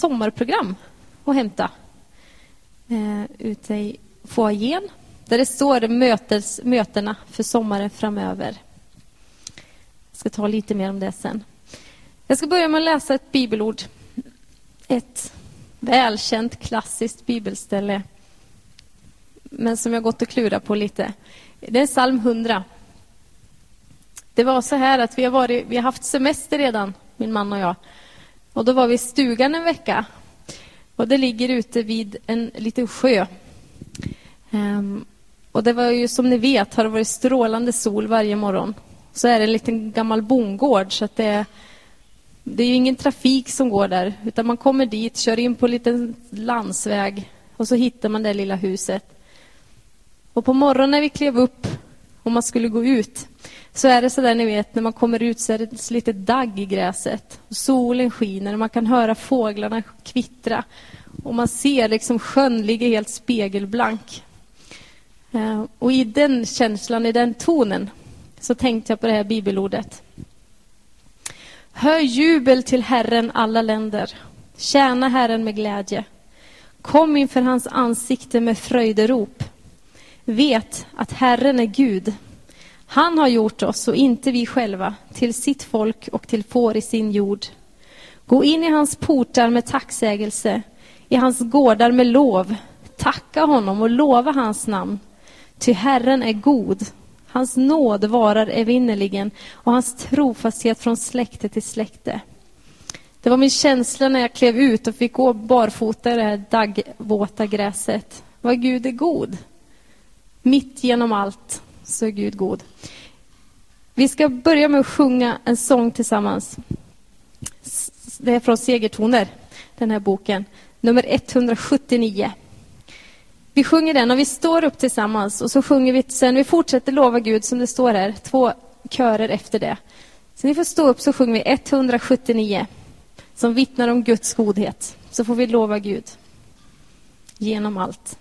sommarprogram att hämta eh, ute i foajén där det står mötes, mötena för sommaren framöver. Jag ska ta lite mer om det sen. Jag ska börja med att läsa ett bibelord. Ett välkänt klassiskt bibelställe men som jag gått och klurat på lite. Det är psalm 100. Det var så här att vi har, varit, vi har haft semester redan, min man och jag. Och då var vi i stugan en vecka. Och det ligger ute vid en liten sjö. Um, och det var ju som ni vet har det varit strålande sol varje morgon. Så är det en liten gammal bondgård så att det, det är ju ingen trafik som går där utan man kommer dit, kör in på en liten landsväg och så hittar man det lilla huset. Och på morgonen när vi klev upp och man skulle gå ut så är det så där ni vet, när man kommer ut så är det lite dagg i gräset. Solen skiner och man kan höra fåglarna kvittra. Och man ser liksom sjön ligger helt spegelblank. Eh, och i den känslan, i den tonen, så tänkte jag på det här bibelordet. Hör jubel till Herren alla länder. Tjäna Herren med glädje. Kom inför hans ansikte med fröjderop. Vet att Herren är Gud. Han har gjort oss, och inte vi själva, till sitt folk och till får i sin jord. Gå in i hans portar med tacksägelse, i hans gårdar med lov. Tacka honom och lova hans namn. Ty Herren är god. Hans nåd varar evinnerligen och hans trofasthet från släkte till släkte. Det var min känsla när jag klev ut och fick gå barfota i det här daggvåta gräset. Vad Gud är god. Mitt genom allt så är Gud god. Vi ska börja med att sjunga en sång tillsammans. Det är från Segertoner, den här boken, nummer 179. Vi sjunger den och vi står upp tillsammans och så sjunger vi sen. Vi fortsätter lova Gud som det står här, två körer efter det. Så ni får stå upp så sjunger vi 179 som vittnar om Guds godhet. Så får vi lova Gud genom allt.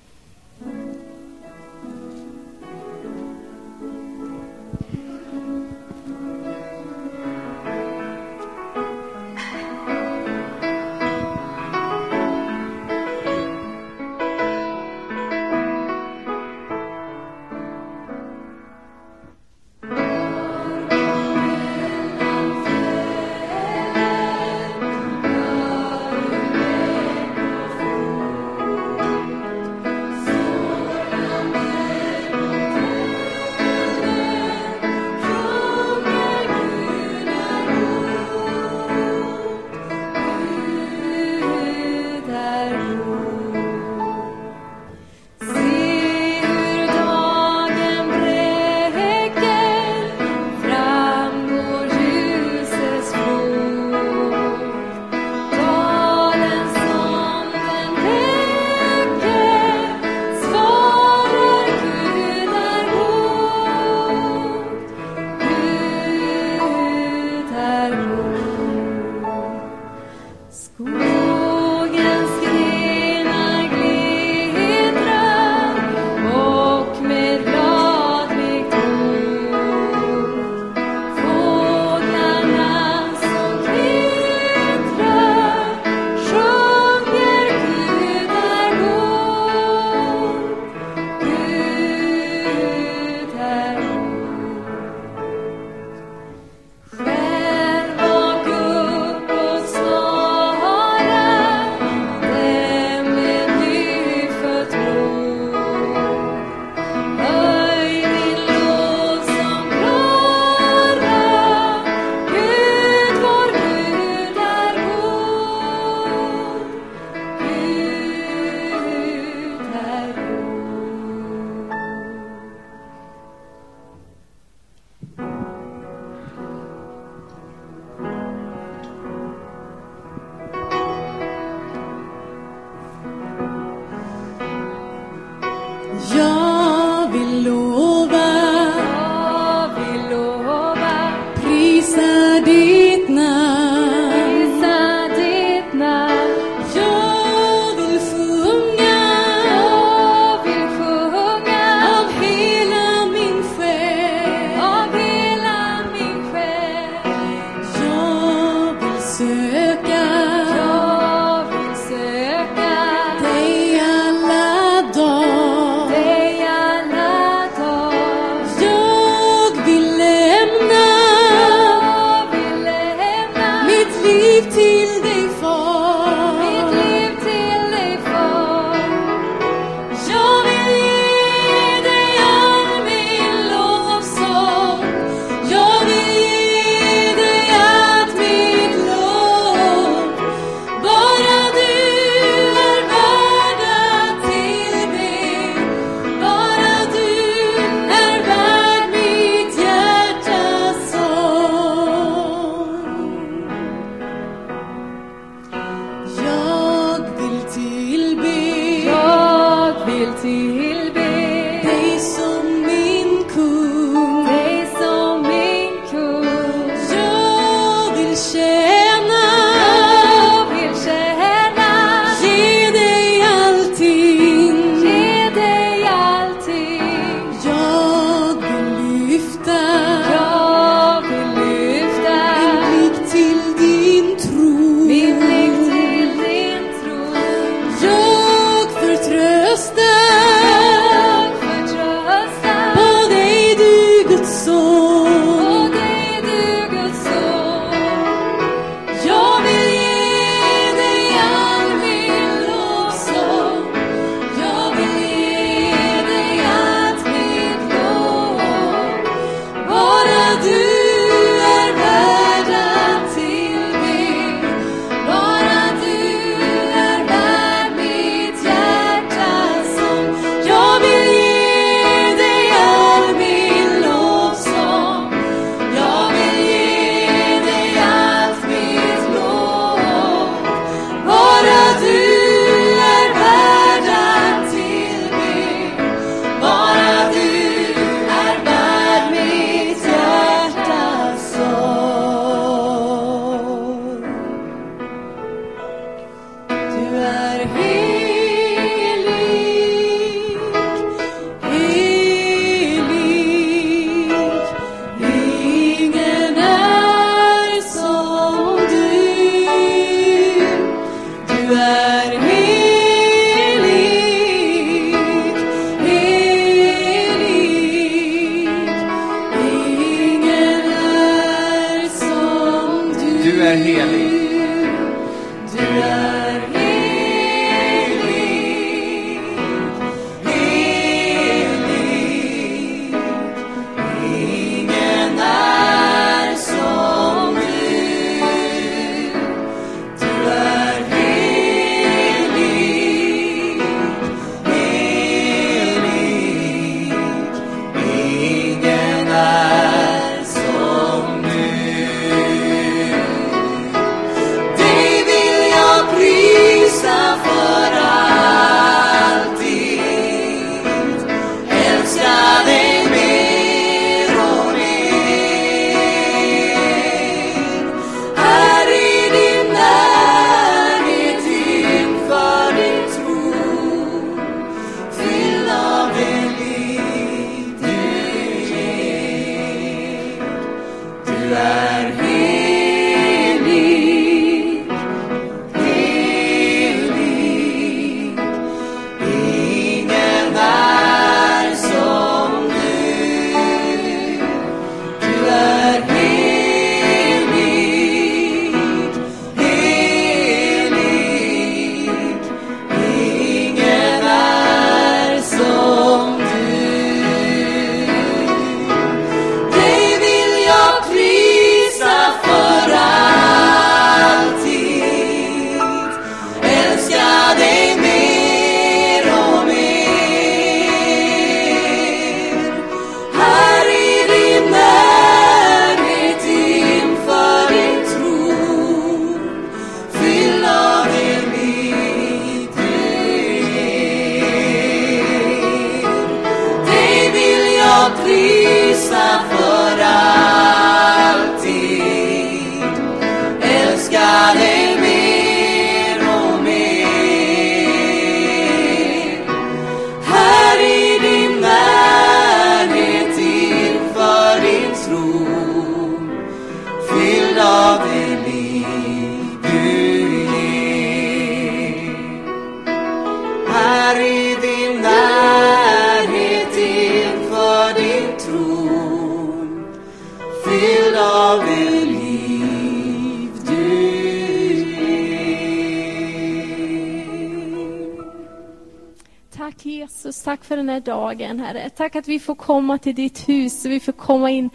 Tack att vi får komma till ditt hus och vi får komma in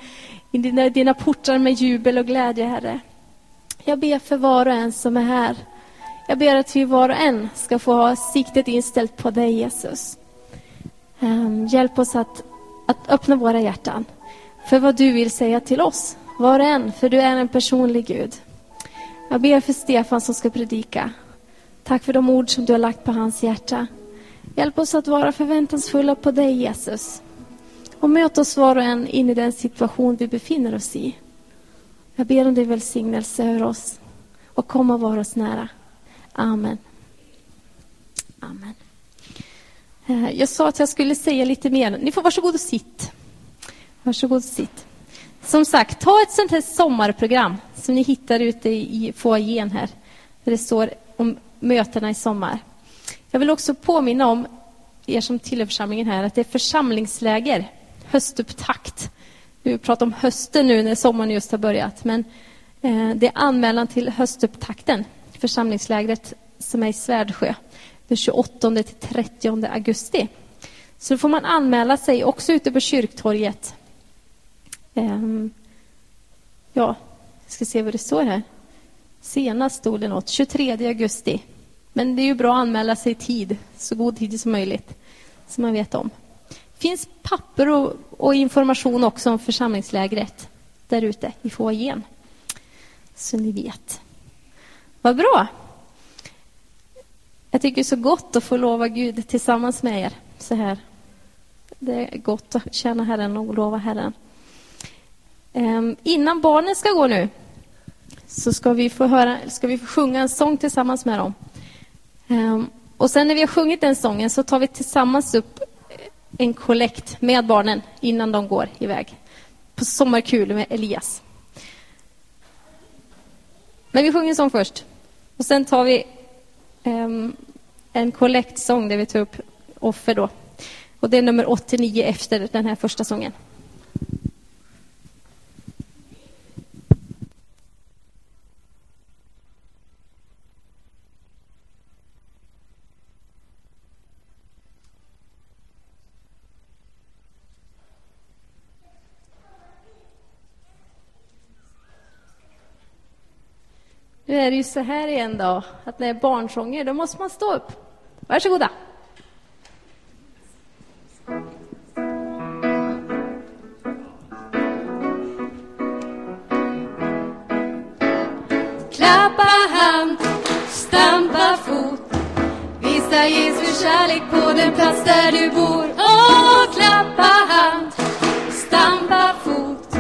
i dina, dina portar med jubel och glädje, Herre. Jag ber för var och en som är här. Jag ber att vi var och en ska få ha siktet inställt på dig, Jesus. Um, hjälp oss att, att öppna våra hjärtan för vad du vill säga till oss, var och en, för du är en personlig Gud. Jag ber för Stefan som ska predika. Tack för de ord som du har lagt på hans hjärta. Hjälp oss att vara förväntansfulla på dig, Jesus. Och möt oss var och en in i den situation vi befinner oss i. Jag ber om din välsignelse över oss och kom och var oss nära. Amen. Amen. Eh, jag sa att jag skulle säga lite mer. Ni får varsågod och sitt. Varsågod och sitt. Som sagt, ta ett sånt här sommarprogram som ni hittar ute i foajén här. Där det står om mötena i sommar. Jag vill också påminna om er som tillhör församlingen här att det är församlingsläger, höstupptakt. Vi pratar om hösten nu när sommaren just har börjat. Men eh, det är anmälan till höstupptakten, församlingslägret som är i Svärdsjö den 28 till 30 augusti. Så då får man anmäla sig också ute på kyrktorget. Ehm, ja, jag ska se vad det står här. Senast stod det något, 23 augusti. Men det är ju bra att anmäla sig i tid, så god tid som möjligt, så man vet om. Det finns papper och, och information också om församlingslägret där ute i foajén. Så ni vet. Vad bra. Jag tycker det är så gott att få lova Gud tillsammans med er så här. Det är gott att tjäna Herren och lova Herren. Ehm, innan barnen ska gå nu så ska vi få, höra, ska vi få sjunga en sång tillsammans med dem. Ehm, och sen när vi har sjungit den sången så tar vi tillsammans upp en kollekt med barnen innan de går iväg på sommarkul med Elias. Men vi sjunger en sång först. Och sen tar vi um, en kollektsång där vi tar upp offer då. Och det är nummer 89 efter den här första sången. Nu är det ju så här igen då, att när det är barnsånger, då måste man stå upp. Varsågoda. Klappa hand, stampa fot Visa Jesus kärlek på den plats där du bor Åh, klappa hand, stampa fot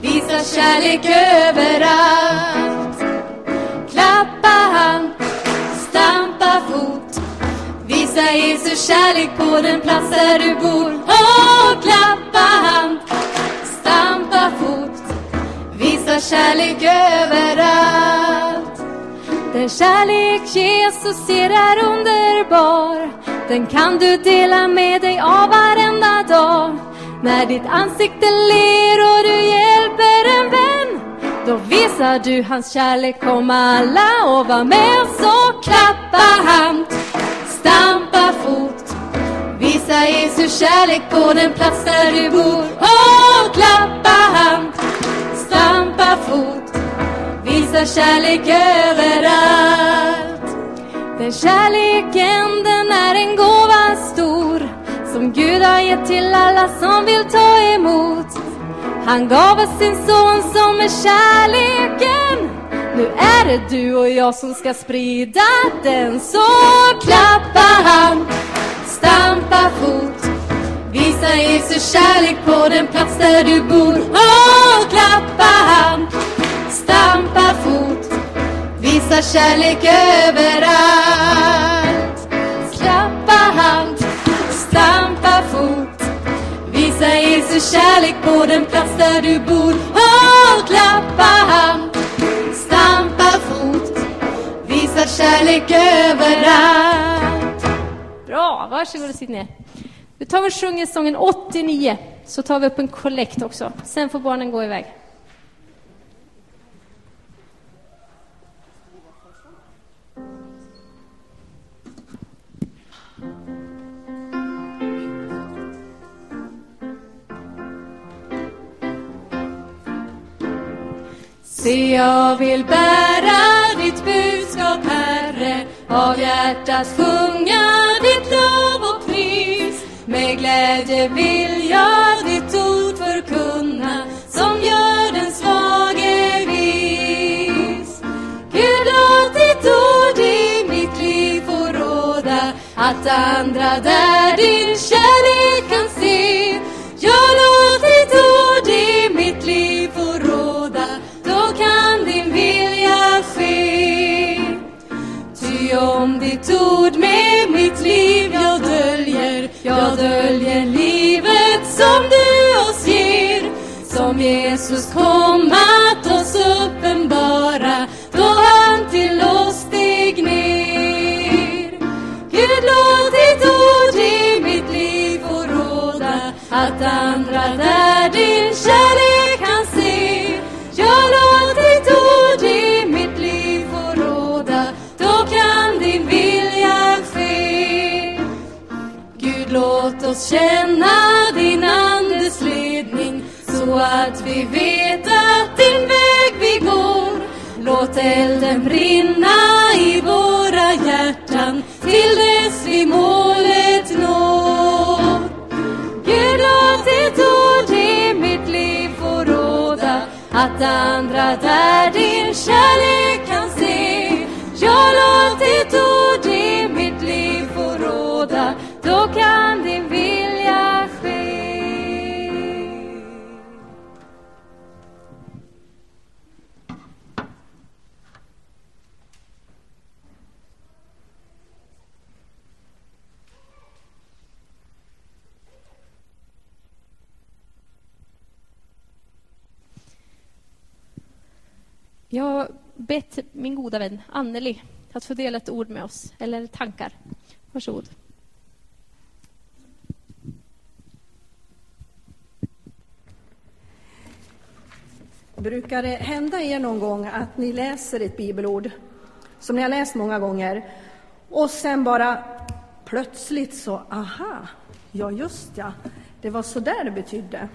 Visa kärlek överallt Visa Jesus kärlek på den plats där du bor. Åh, klappa hand, stampa fot Visa kärlek överallt. Den kärlek Jesus ger är underbar. Den kan du dela med dig av varenda dag. När ditt ansikte ler och du hjälper en vän Då visar du hans kärlek Kom alla. Och var med så klappa hand. Stampa fot. Visa Jesu kärlek på den plats där du bor. Och klappa hand. Stampa fot. Visa kärlek överallt. Den kärleken den är en gåva stor. Som Gud har gett till alla som vill ta emot. Han gav oss sin son som är kärleken. Nu är det du och jag som ska sprida den Så klappa hand, stampa fot. Visa Jesu kärlek på den plats där du bor. Åh, klappa hand, stampa fot. Visa kärlek överallt. Klappa hand, stampa fot. Visa Jesu kärlek på den plats där du bor. Åh, klappa hand, kärlek överallt Bra, varsågod och sitt ner. Nu tar vi och sjunger sången 89, så tar vi upp en kollekt också. Sen får barnen gå iväg. Se, jag vill bära ditt budskap, Herre, av hjärtat sjunga ditt lov och pris. Med glädje vill jag ditt ord förkunna, som gör den svage vis. Gud, låt ditt ord i mitt liv få råda, att andra där din kärlek Ty om ditt ord med mitt liv jag döljer, jag döljer livet som du oss ger. Som Jesus kom att oss uppenbara, då han till oss steg ner. Gud låt ditt ord i mitt liv få råda, att andra där din kärlek elden brinna i våra hjärtan till dess vi målet når. Gud låt ditt ord i mitt liv få råda att andra där din kärlek bett min goda vän Anneli att få dela ett ord med oss, eller tankar. Varsågod. Brukar det hända er någon gång att ni läser ett bibelord som ni har läst många gånger och sen bara plötsligt så, aha, ja just ja, det var så där det betydde.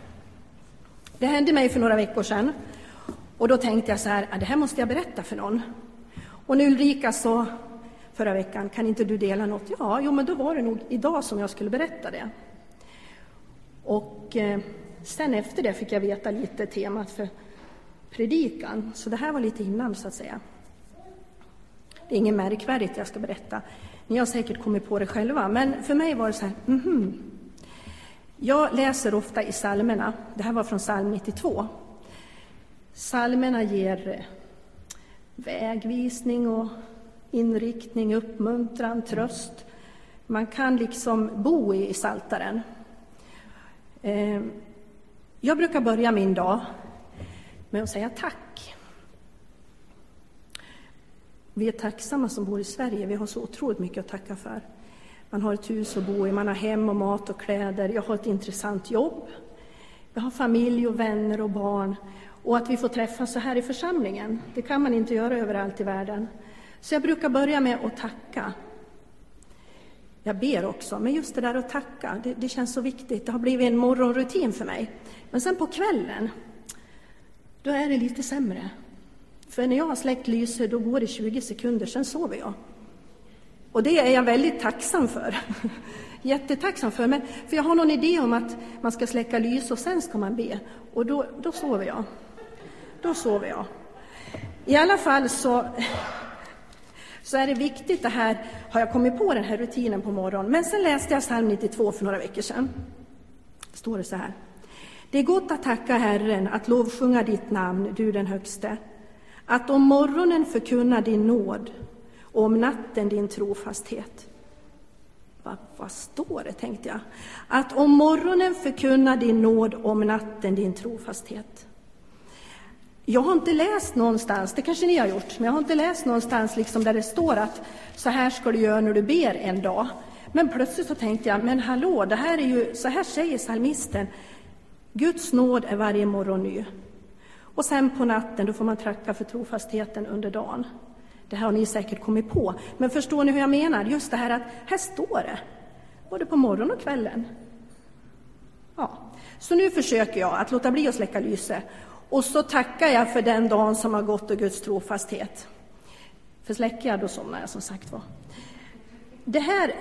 Det hände mig för några veckor sedan och då tänkte jag så här, det här måste jag berätta för någon. Och nu Ulrika sa förra veckan, kan inte du dela något? Ja, jo men då var det nog idag som jag skulle berätta det. Och eh, sen efter det fick jag veta lite temat för predikan, så det här var lite innan så att säga. Det är inget märkvärdigt jag ska berätta. Ni har säkert kommit på det själva, men för mig var det så här, mhm. Jag läser ofta i psalmerna. Det här var från psalm 92. Psalmerna ger eh, vägvisning och inriktning, uppmuntran, tröst. Man kan liksom bo i saltaren. Eh, jag brukar börja min dag med att säga tack. Vi är tacksamma som bor i Sverige. Vi har så otroligt mycket att tacka för. Man har ett hus att bo i, man har hem och mat och kläder. Jag har ett intressant jobb. Jag har familj och vänner och barn. Och att vi får träffas så här i församlingen, det kan man inte göra överallt i världen. Så jag brukar börja med att tacka. Jag ber också, men just det där att tacka, det, det känns så viktigt. Det har blivit en morgonrutin för mig. Men sen på kvällen, då är det lite sämre. För när jag har släckt lyset, då går det 20 sekunder, sen sover jag. Och det är jag väldigt tacksam för. Jättetacksam för. Men, för jag har någon idé om att man ska släcka lys och sen ska man be. Och då, då sover jag. Då sover jag. I alla fall så, så är det viktigt det här, har jag kommit på den här rutinen på morgonen. Men sen läste jag psalm 92 för några veckor sedan. Står det så här. Det är gott att tacka Herren, att lovsjunga ditt namn, du den högste. Att om morgonen förkunna din nåd och om natten din trofasthet. Va, vad står det, tänkte jag. Att om morgonen förkunna din nåd, om natten din trofasthet. Jag har inte läst någonstans, det kanske ni har gjort, men jag har inte läst någonstans liksom där det står att så här ska du göra när du ber en dag. Men plötsligt så tänkte jag, men hallå, det här är ju, så här säger psalmisten, Guds nåd är varje morgon ny. Och sen på natten, då får man tacka för trofastheten under dagen. Det här har ni säkert kommit på. Men förstår ni hur jag menar? Just det här att här står det, både på morgonen och kvällen. Ja. Så nu försöker jag att låta bli att släcka lyset. Och så tackar jag för den dagen som har gått och Guds trofasthet. För släcker jag, då somnar jag som sagt var. Det här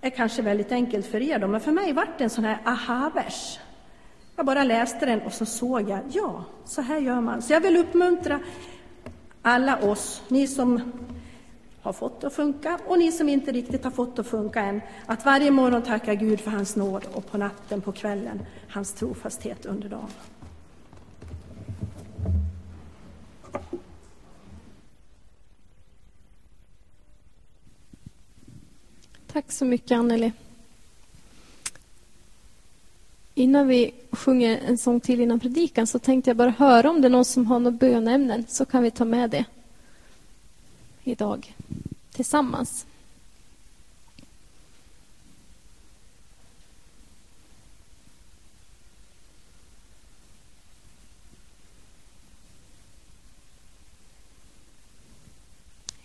är kanske väldigt enkelt för er då, men för mig var det en sån här aha-vers. Jag bara läste den och så såg jag, ja, så här gör man. Så jag vill uppmuntra alla oss, ni som har fått det att funka och ni som inte riktigt har fått det att funka än, att varje morgon tacka Gud för hans nåd och på natten, på kvällen, hans trofasthet under dagen. Tack så mycket, Anneli. Innan vi sjunger en sång till innan predikan så tänkte jag bara höra om det är någon som har något bönämnen så kan vi ta med det idag tillsammans.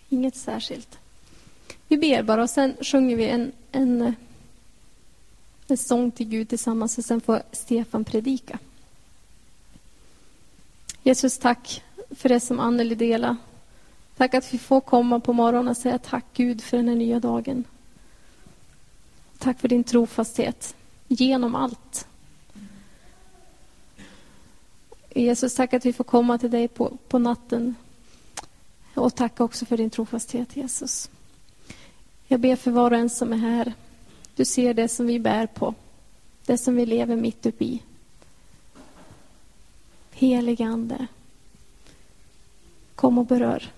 Inget särskilt. Vi ber bara och sen sjunger vi en, en, eh, en sång till Gud tillsammans och sen får Stefan predika. Jesus, tack för det som Anneli delade. Tack att vi får komma på morgonen och säga tack Gud för den här nya dagen. Tack för din trofasthet genom allt. Jesus, tack att vi får komma till dig på, på natten. Och tack också för din trofasthet, Jesus. Jag ber för var och en som är här. Du ser det som vi bär på, det som vi lever mitt uppe i. Helige Ande, kom och berör.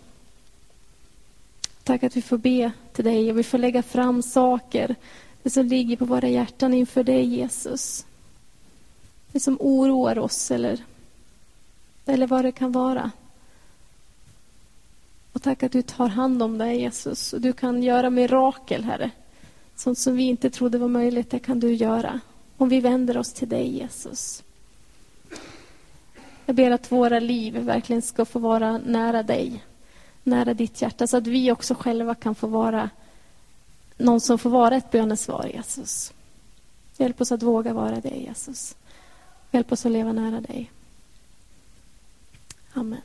Tack att vi får be till dig och vi får lägga fram saker, det som ligger på våra hjärtan inför dig, Jesus. Det som oroar oss eller, eller vad det kan vara. Och tack att du tar hand om det, Jesus. Och du kan göra mirakel, Herre. Sånt som vi inte trodde var möjligt, det kan du göra. Om vi vänder oss till dig, Jesus. Jag ber att våra liv verkligen ska få vara nära dig, nära ditt hjärta, så att vi också själva kan få vara någon som får vara ett bönesvar, Jesus. Hjälp oss att våga vara det, Jesus. Hjälp oss att leva nära dig. Amen.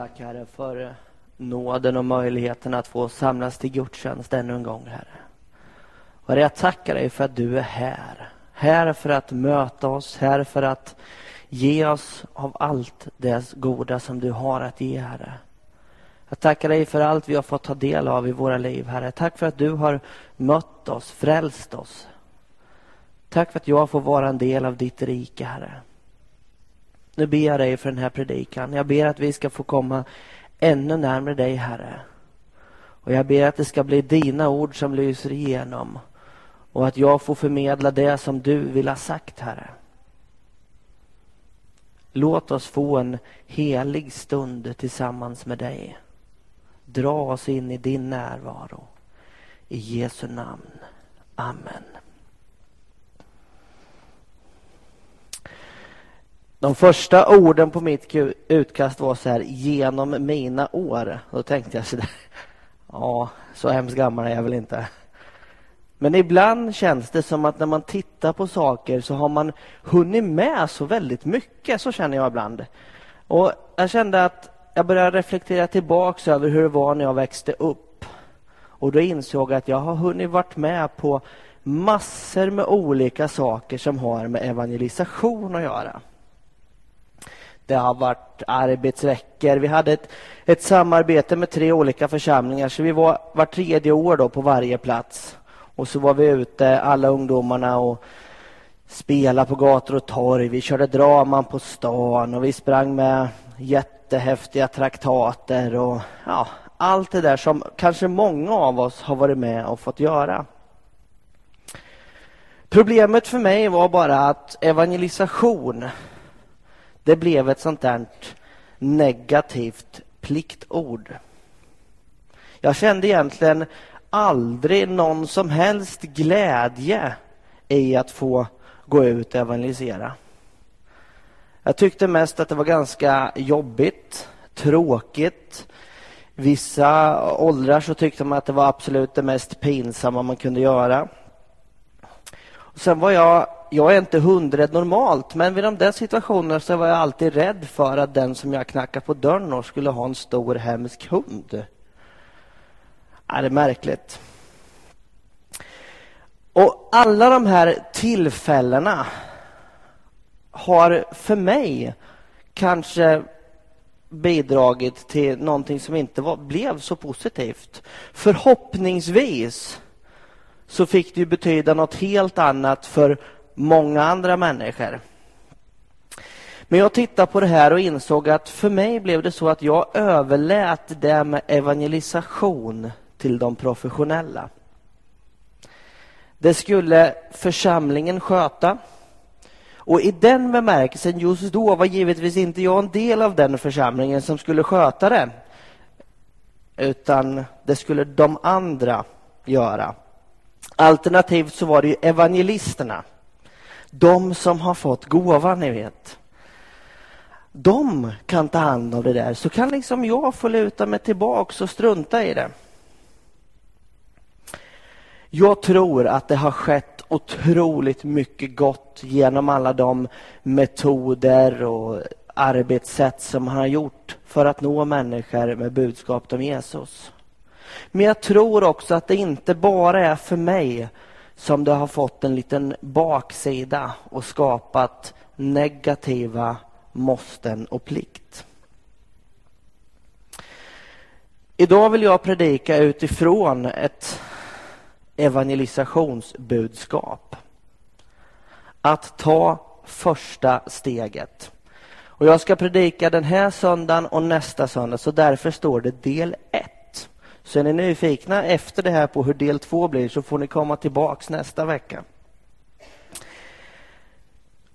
Tack Herre för eh, nåden och möjligheten att få samlas till gudstjänst ännu en gång Herre. Och jag tackar dig för att du är här. Här för att möta oss, här för att ge oss av allt det goda som du har att ge Herre. Jag tackar dig för allt vi har fått ta del av i våra liv Herre. Tack för att du har mött oss, frälst oss. Tack för att jag får vara en del av ditt rike Herre. Nu ber jag dig för den här predikan. Jag ber att vi ska få komma ännu närmare dig, Herre. Och jag ber att det ska bli dina ord som lyser igenom. Och att jag får förmedla det som du vill ha sagt, Herre. Låt oss få en helig stund tillsammans med dig. Dra oss in i din närvaro. I Jesu namn. Amen. De första orden på mitt utkast var så här, genom mina år. Då tänkte jag så där, ja, så hemskt gammal är jag väl inte. Men ibland känns det som att när man tittar på saker så har man hunnit med så väldigt mycket, så känner jag ibland. Och jag kände att jag började reflektera tillbaks över hur det var när jag växte upp. Och då insåg jag att jag har hunnit varit med på massor med olika saker som har med evangelisation att göra. Det har varit arbetsveckor. Vi hade ett, ett samarbete med tre olika församlingar så vi var var tredje år då på varje plats. Och så var vi ute, alla ungdomarna och spelade på gator och torg. Vi körde draman på stan och vi sprang med jättehäftiga traktater och ja, allt det där som kanske många av oss har varit med och fått göra. Problemet för mig var bara att evangelisation det blev ett sånt där negativt pliktord. Jag kände egentligen aldrig någon som helst glädje i att få gå ut och evangelisera. Jag tyckte mest att det var ganska jobbigt, tråkigt. Vissa åldrar så tyckte man att det var absolut det mest pinsamma man kunde göra. Sen var jag, jag är inte hundrädd normalt, men vid de där situationerna så var jag alltid rädd för att den som jag knackade på dörren och skulle ha en stor hemsk hund. Ja, det är märkligt. Och alla de här tillfällena har för mig kanske bidragit till någonting som inte var, blev så positivt. Förhoppningsvis så fick det ju betyda något helt annat för många andra människor. Men jag tittade på det här och insåg att för mig blev det så att jag överlät det med evangelisation till de professionella. Det skulle församlingen sköta. Och i den bemärkelsen just då var givetvis inte jag en del av den församlingen som skulle sköta det. Utan det skulle de andra göra. Alternativt så var det ju evangelisterna. De som har fått gåvan, ni vet. De kan ta hand om det där, så kan liksom jag få luta mig tillbaks och strunta i det. Jag tror att det har skett otroligt mycket gott genom alla de metoder och arbetssätt som han har gjort för att nå människor med budskapet om Jesus. Men jag tror också att det inte bara är för mig som det har fått en liten baksida och skapat negativa måsten och plikt. Idag vill jag predika utifrån ett evangelisationsbudskap. Att ta första steget. Och jag ska predika den här söndagen och nästa söndag, så därför står det del 1. Så är ni nyfikna efter det här på hur del två blir så får ni komma tillbaks nästa vecka.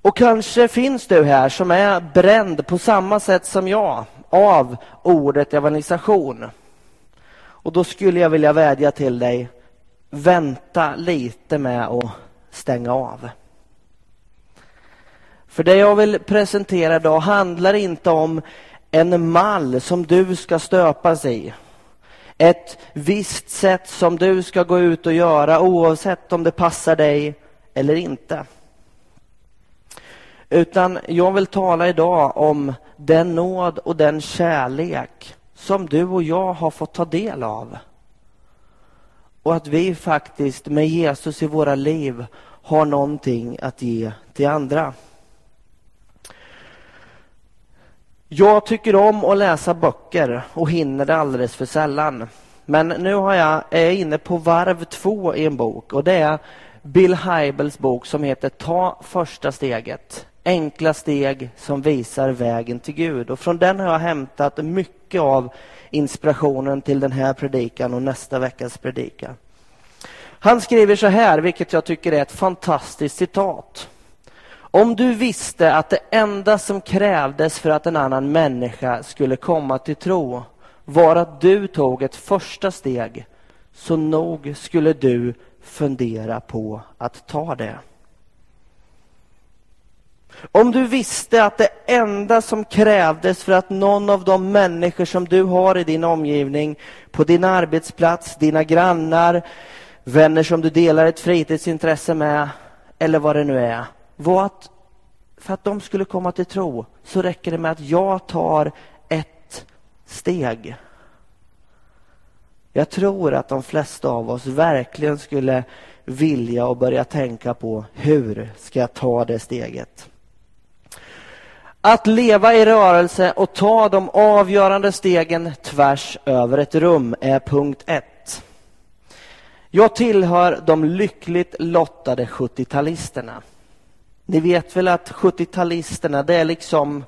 Och kanske finns du här som är bränd på samma sätt som jag av ordet evangelisation. Och då skulle jag vilja vädja till dig, vänta lite med att stänga av. För det jag vill presentera idag handlar inte om en mall som du ska stöpas i. Ett visst sätt som du ska gå ut och göra oavsett om det passar dig eller inte. Utan jag vill tala idag om den nåd och den kärlek som du och jag har fått ta del av. Och att vi faktiskt med Jesus i våra liv har någonting att ge till andra. Jag tycker om att läsa böcker och hinner det alldeles för sällan. Men nu har jag, är jag inne på varv två i en bok och det är Bill Hybels bok som heter Ta första steget. Enkla steg som visar vägen till Gud. Och från den har jag hämtat mycket av inspirationen till den här predikan och nästa veckas predikan. Han skriver så här, vilket jag tycker är ett fantastiskt citat. Om du visste att det enda som krävdes för att en annan människa skulle komma till tro var att du tog ett första steg, så nog skulle du fundera på att ta det. Om du visste att det enda som krävdes för att någon av de människor som du har i din omgivning, på din arbetsplats, dina grannar, vänner som du delar ett fritidsintresse med, eller vad det nu är, var att för att de skulle komma till tro så räcker det med att jag tar ett steg. Jag tror att de flesta av oss verkligen skulle vilja och börja tänka på hur ska jag ta det steget? Att leva i rörelse och ta de avgörande stegen tvärs över ett rum är punkt ett. Jag tillhör de lyckligt lottade 70-talisterna. Ni vet väl att 70-talisterna, det är liksom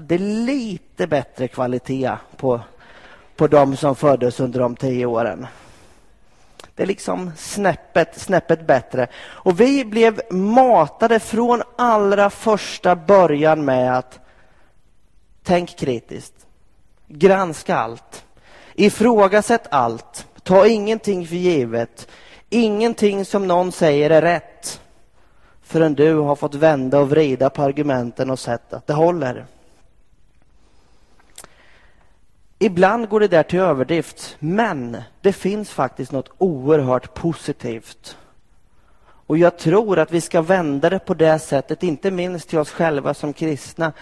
det är lite bättre kvalitet på, på de som föddes under de tio åren. Det är liksom snäppet, snäppet bättre. Och vi blev matade från allra första början med att tänk kritiskt, granska allt, ifrågasätt allt, ta ingenting för givet, ingenting som någon säger är rätt förrän du har fått vända och vrida på argumenten och sett att det håller. Ibland går det där till överdrift, men det finns faktiskt något oerhört positivt. Och jag tror att vi ska vända det på det sättet, inte minst till oss själva som kristna.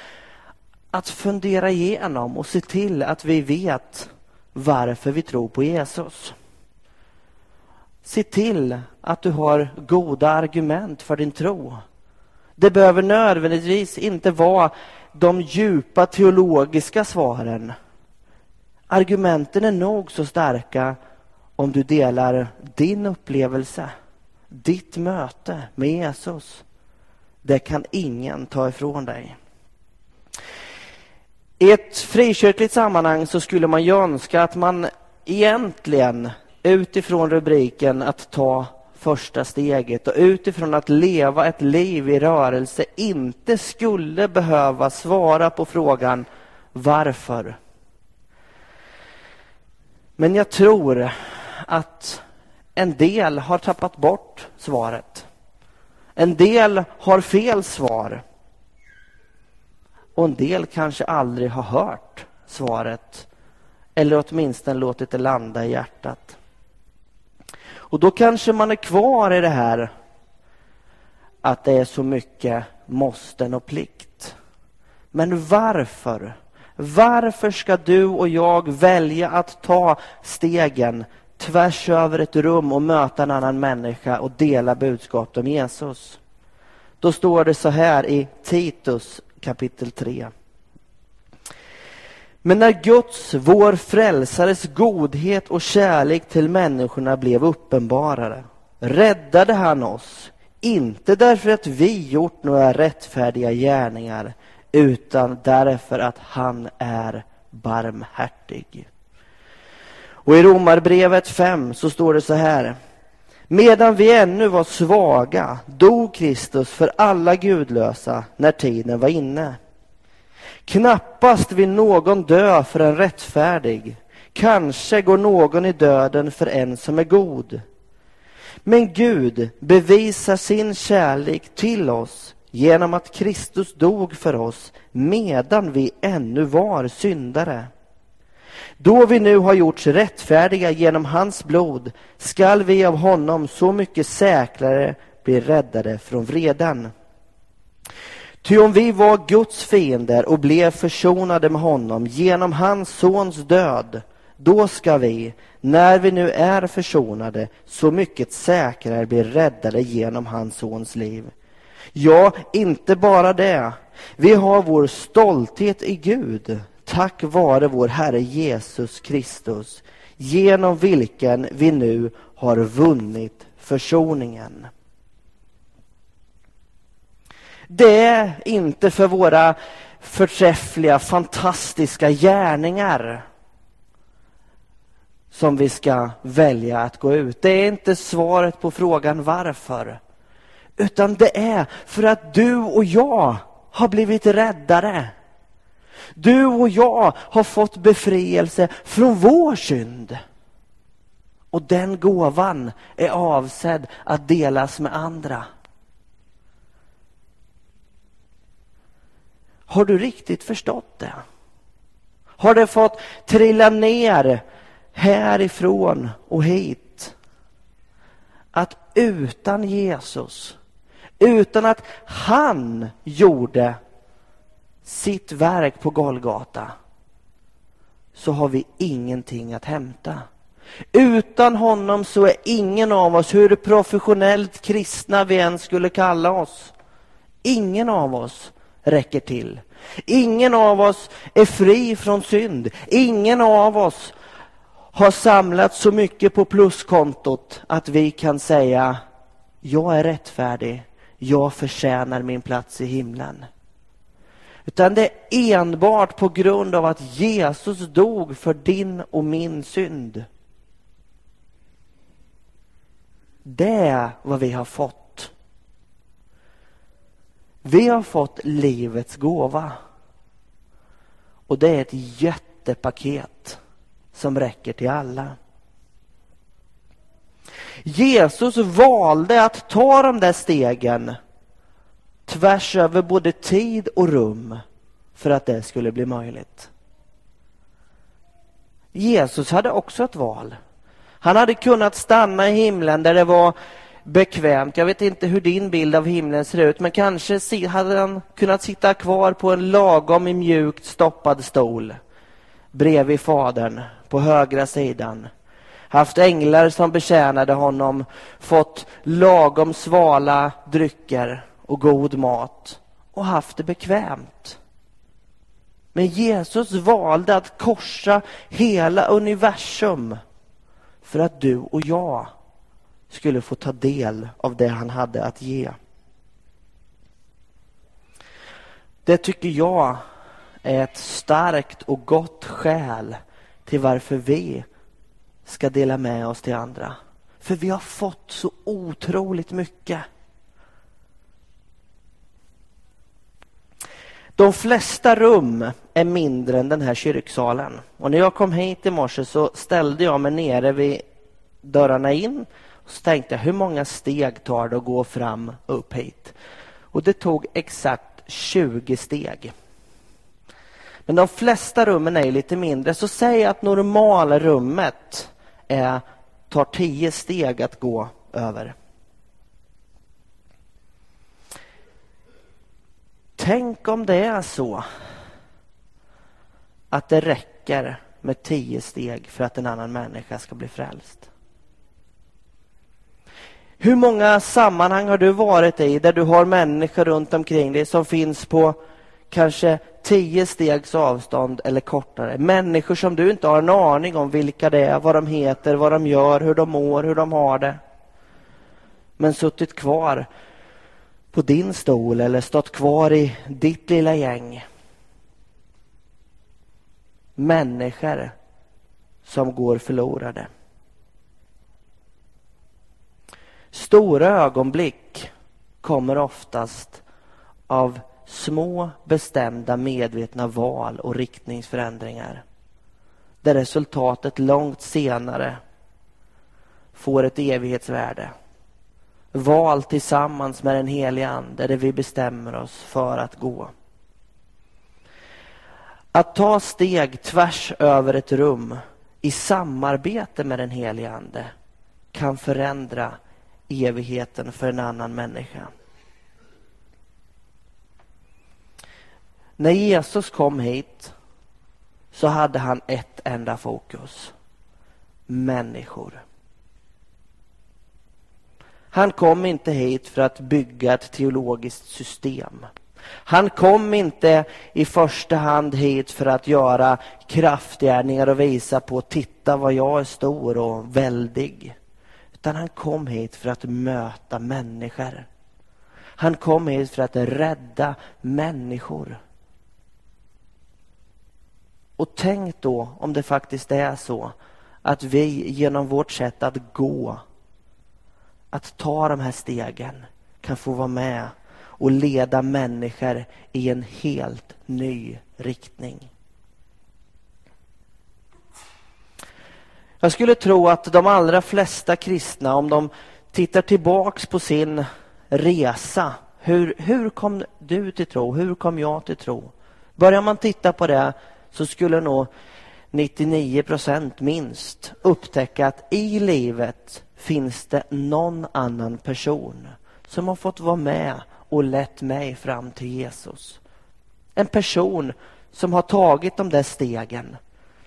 Att fundera igenom och se till att vi vet varför vi tror på Jesus. Se till att du har goda argument för din tro. Det behöver nödvändigtvis inte vara de djupa teologiska svaren. Argumenten är nog så starka om du delar din upplevelse, ditt möte med Jesus. Det kan ingen ta ifrån dig. I ett frikyrkligt sammanhang så skulle man ju önska att man egentligen utifrån rubriken att ta första steget och utifrån att leva ett liv i rörelse inte skulle behöva svara på frågan varför. Men jag tror att en del har tappat bort svaret. En del har fel svar. Och en del kanske aldrig har hört svaret eller åtminstone låtit det landa i hjärtat. Och då kanske man är kvar i det här att det är så mycket måsten och plikt. Men varför? Varför ska du och jag välja att ta stegen tvärs över ett rum och möta en annan människa och dela budskapet om Jesus? Då står det så här i Titus kapitel 3. Men när Guds, vår frälsares godhet och kärlek till människorna blev uppenbarare räddade han oss, inte därför att vi gjort några rättfärdiga gärningar utan därför att han är barmhärtig. Och i Romarbrevet 5 så står det så här. Medan vi ännu var svaga dog Kristus för alla gudlösa när tiden var inne. Knappast vill någon dö för en rättfärdig. Kanske går någon i döden för en som är god. Men Gud bevisar sin kärlek till oss genom att Kristus dog för oss medan vi ännu var syndare. Då vi nu har gjorts rättfärdiga genom hans blod skall vi av honom så mycket säkrare bli räddade från vreden. Ty om vi var Guds fiender och blev försonade med honom genom hans sons död, då ska vi, när vi nu är försonade, så mycket säkrare bli räddade genom hans sons liv. Ja, inte bara det. Vi har vår stolthet i Gud tack vare vår Herre Jesus Kristus, genom vilken vi nu har vunnit försoningen. Det är inte för våra förträffliga, fantastiska gärningar som vi ska välja att gå ut. Det är inte svaret på frågan varför. Utan det är för att du och jag har blivit räddare. Du och jag har fått befrielse från vår synd. Och den gåvan är avsedd att delas med andra. Har du riktigt förstått det? Har det fått trilla ner härifrån och hit? Att utan Jesus, utan att han gjorde sitt verk på Golgata så har vi ingenting att hämta. Utan honom så är ingen av oss, hur professionellt kristna vi än skulle kalla oss, ingen av oss räcker till. Ingen av oss är fri från synd. Ingen av oss har samlat så mycket på pluskontot att vi kan säga jag är rättfärdig, jag förtjänar min plats i himlen. Utan det är enbart på grund av att Jesus dog för din och min synd. Det är vad vi har fått. Vi har fått livets gåva. Och det är ett jättepaket som räcker till alla. Jesus valde att ta de där stegen tvärs över både tid och rum för att det skulle bli möjligt. Jesus hade också ett val. Han hade kunnat stanna i himlen där det var bekvämt. Jag vet inte hur din bild av himlen ser ut, men kanske hade han kunnat sitta kvar på en lagom mjukt stoppad stol bredvid Fadern på högra sidan. Haft änglar som betjänade honom, fått lagom svala drycker och god mat och haft det bekvämt. Men Jesus valde att korsa hela universum för att du och jag skulle få ta del av det han hade att ge. Det tycker jag är ett starkt och gott skäl till varför vi ska dela med oss till andra. För vi har fått så otroligt mycket. De flesta rum är mindre än den här kyrksalen. Och när jag kom hit i morse så ställde jag mig nere vid dörrarna in så tänkte jag, hur många steg tar det att gå fram upp hit? Och det tog exakt 20 steg. Men de flesta rummen är lite mindre, så säg att normalrummet är, tar 10 steg att gå över. tänk om det är så att det räcker med tio steg för att en annan människa ska bli frälst. Hur många sammanhang har du varit i där du har människor runt omkring dig som finns på kanske tio stegs avstånd eller kortare. Människor som du inte har en aning om vilka det är, vad de heter, vad de gör, hur de mår, hur de har det. Men suttit kvar på din stol eller stått kvar i ditt lilla gäng. Människor som går förlorade. Stora ögonblick kommer oftast av små bestämda medvetna val och riktningsförändringar där resultatet långt senare får ett evighetsvärde. Val tillsammans med den heliga Ande där vi bestämmer oss för att gå. Att ta steg tvärs över ett rum i samarbete med den heliga Ande kan förändra evigheten för en annan människa. När Jesus kom hit så hade han ett enda fokus. Människor. Han kom inte hit för att bygga ett teologiskt system. Han kom inte i första hand hit för att göra kraftgärningar och visa på titta vad jag är stor och väldig. Utan han kom hit för att möta människor. Han kom hit för att rädda människor. Och tänk då om det faktiskt är så att vi genom vårt sätt att gå, att ta de här stegen, kan få vara med och leda människor i en helt ny riktning. Jag skulle tro att de allra flesta kristna, om de tittar tillbaks på sin resa, hur, hur kom du till tro? Hur kom jag till tro? Börjar man titta på det så skulle nog 99 procent minst upptäcka att i livet finns det någon annan person som har fått vara med och lett mig fram till Jesus. En person som har tagit de där stegen,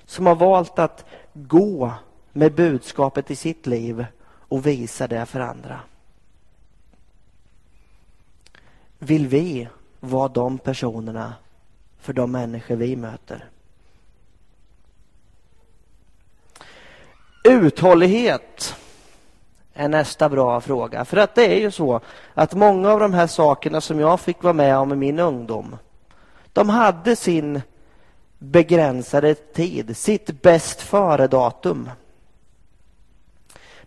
som har valt att gå med budskapet i sitt liv och visa det för andra. Vill vi vara de personerna för de människor vi möter? Uthållighet är nästa bra fråga. För att det är ju så att många av de här sakerna som jag fick vara med om i min ungdom, de hade sin begränsade tid, sitt bäst före-datum.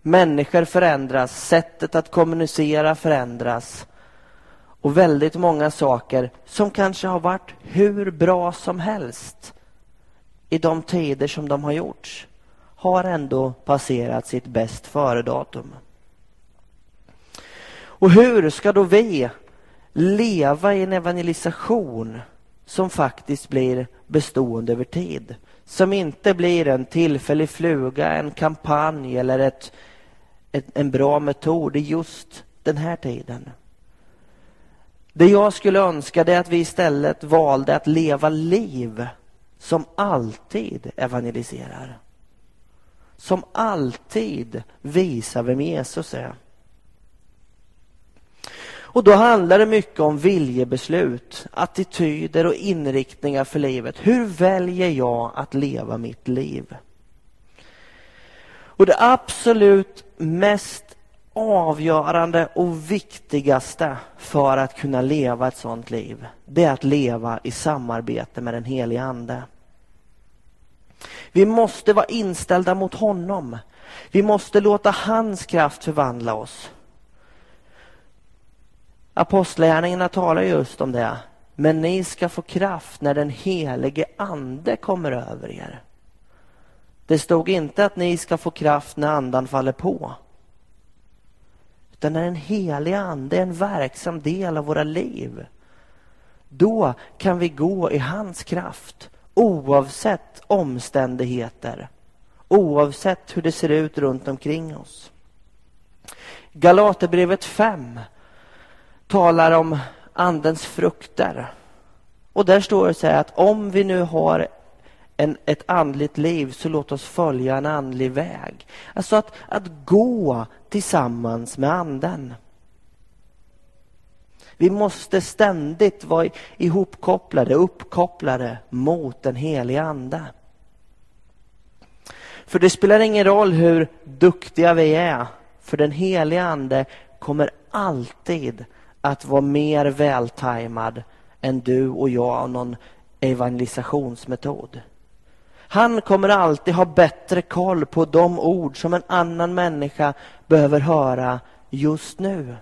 Människor förändras, sättet att kommunicera förändras och väldigt många saker som kanske har varit hur bra som helst i de tider som de har gjorts har ändå passerat sitt bäst före-datum. Och hur ska då vi leva i en evangelisation som faktiskt blir bestående över tid? Som inte blir en tillfällig fluga, en kampanj eller ett, ett, en bra metod i just den här tiden. Det jag skulle önska är att vi istället valde att leva liv som alltid evangeliserar som alltid visar vem Jesus är. Och då handlar det mycket om viljebeslut, attityder och inriktningar för livet. Hur väljer jag att leva mitt liv? Och det absolut mest avgörande och viktigaste för att kunna leva ett sådant liv, det är att leva i samarbete med den helige Ande. Vi måste vara inställda mot honom. Vi måste låta hans kraft förvandla oss. Apostlagärningarna talar just om det. Men ni ska få kraft när den helige ande kommer över er. Det stod inte att ni ska få kraft när andan faller på. Utan när den helige ande är en verksam del av våra liv. Då kan vi gå i hans kraft oavsett omständigheter, oavsett hur det ser ut runt omkring oss. Galaterbrevet 5 talar om Andens frukter Och där står det så här att om vi nu har en, ett andligt liv så låt oss följa en andlig väg. Alltså att, att gå tillsammans med anden. Vi måste ständigt vara ihopkopplade, uppkopplade mot den heliga Ande. För det spelar ingen roll hur duktiga vi är, för den heliga Ande kommer alltid att vara mer vältajmad än du och jag och någon evangelisationsmetod. Han kommer alltid ha bättre koll på de ord som en annan människa behöver höra just nu.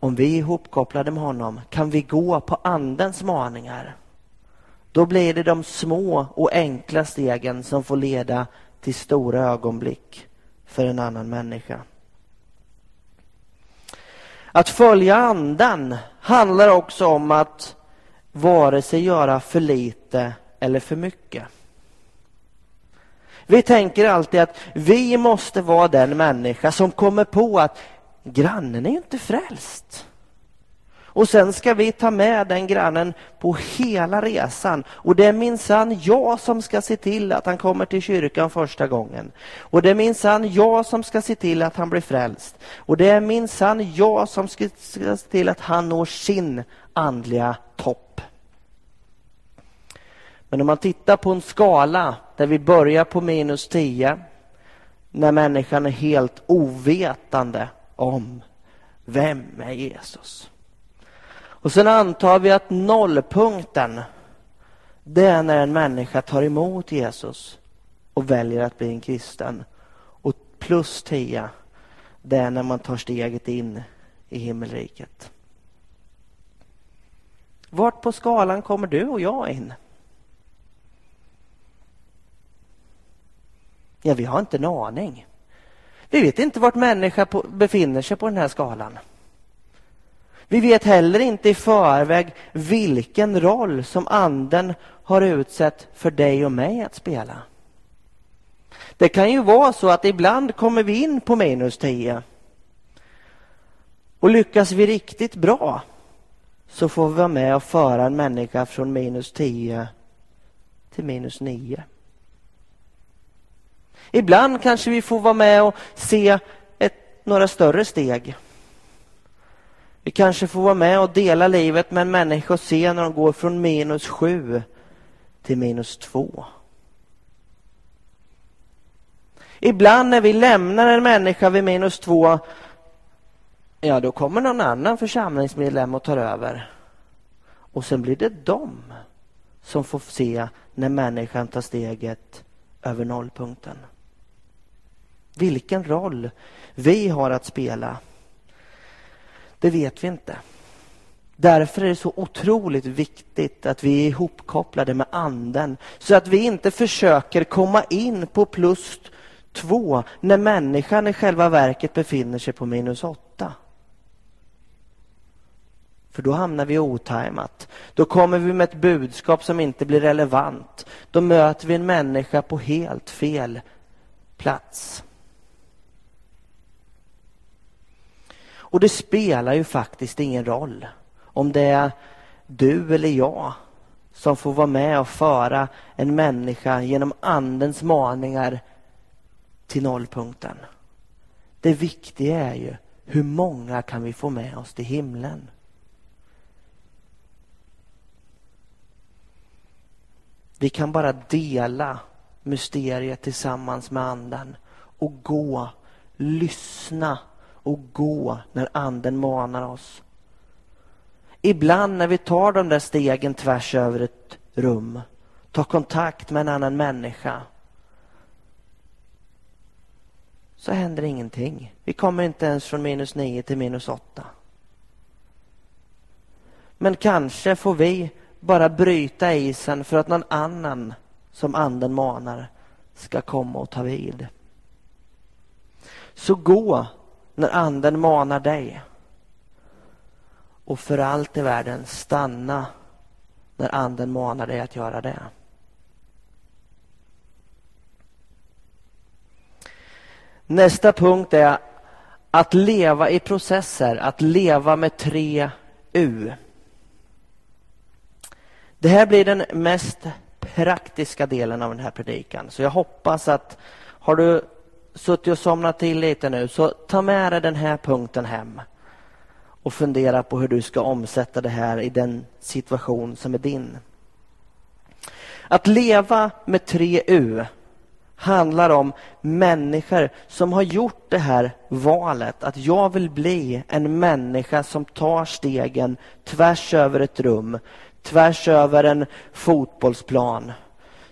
Om vi är ihopkopplade med honom kan vi gå på Andens maningar. Då blir det de små och enkla stegen som får leda till stora ögonblick för en annan människa. Att följa Anden handlar också om att vare sig göra för lite eller för mycket. Vi tänker alltid att vi måste vara den människa som kommer på att grannen är ju inte frälst. Och sen ska vi ta med den grannen på hela resan. Och det är minsann jag som ska se till att han kommer till kyrkan första gången. Och det är minsann jag som ska se till att han blir frälst. Och det är minsann jag som ska se till att han når sin andliga topp. Men om man tittar på en skala där vi börjar på minus 10 när människan är helt ovetande om vem är Jesus. Och sen antar vi att nollpunkten det är när en människa tar emot Jesus och väljer att bli en kristen. Och plus 10 det är när man tar steget in i himmelriket. Vart på skalan kommer du och jag in? Ja, vi har inte en aning. Vi vet inte vart människa på, befinner sig på den här skalan. Vi vet heller inte i förväg vilken roll som anden har utsett för dig och mig att spela. Det kan ju vara så att ibland kommer vi in på minus 10. Och lyckas vi riktigt bra så får vi vara med och föra en människa från minus 10 till minus 9. Ibland kanske vi får vara med och se ett, några större steg. Vi kanske får vara med och dela livet med en människa och se när de går från minus sju till minus två. Ibland när vi lämnar en människa vid minus två, ja då kommer någon annan församlingsmedlem och tar över. Och sen blir det de som får se när människan tar steget över nollpunkten. Vilken roll vi har att spela, det vet vi inte. Därför är det så otroligt viktigt att vi är ihopkopplade med anden så att vi inte försöker komma in på plus två när människan i själva verket befinner sig på minus åtta. För då hamnar vi otajmat. Då kommer vi med ett budskap som inte blir relevant. Då möter vi en människa på helt fel plats. Och det spelar ju faktiskt ingen roll om det är du eller jag som får vara med och föra en människa genom andens maningar till nollpunkten. Det viktiga är ju hur många kan vi få med oss till himlen? Vi kan bara dela mysteriet tillsammans med anden och gå, lyssna och gå när anden manar oss. Ibland när vi tar de där stegen tvärs över ett rum, tar kontakt med en annan människa, så händer ingenting. Vi kommer inte ens från minus nio till minus åtta. Men kanske får vi bara bryta isen för att någon annan som anden manar ska komma och ta vid. Så gå när anden manar dig. Och för allt i världen, stanna när anden manar dig att göra det. Nästa punkt är att leva i processer, att leva med tre U. Det här blir den mest praktiska delen av den här predikan. Så jag hoppas att har du suttit och somnat till lite nu så ta med dig den här punkten hem och fundera på hur du ska omsätta det här i den situation som är din. Att leva med tre U handlar om människor som har gjort det här valet att jag vill bli en människa som tar stegen tvärs över ett rum, tvärs över en fotbollsplan,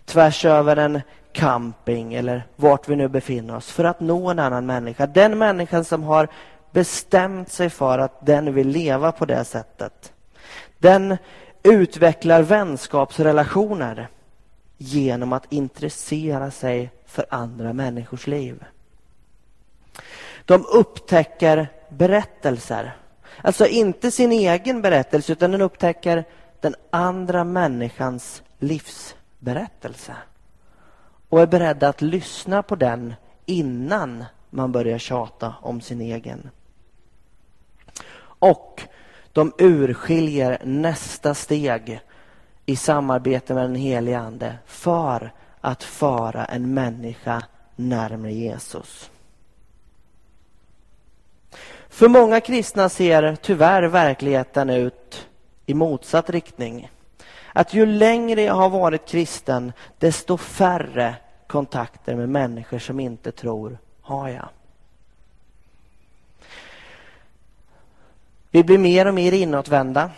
tvärs över en camping eller vart vi nu befinner oss för att nå en annan människa. Den människan som har bestämt sig för att den vill leva på det sättet. Den utvecklar vänskapsrelationer genom att intressera sig för andra människors liv. De upptäcker berättelser. Alltså inte sin egen berättelse utan den upptäcker den andra människans livsberättelse och är beredda att lyssna på den innan man börjar tjata om sin egen. Och de urskiljer nästa steg i samarbete med den helige Ande för att föra en människa närmare Jesus. För många kristna ser tyvärr verkligheten ut i motsatt riktning. Att ju längre jag har varit kristen, desto färre kontakter med människor som inte tror har jag. Vi blir mer och mer inåtvända.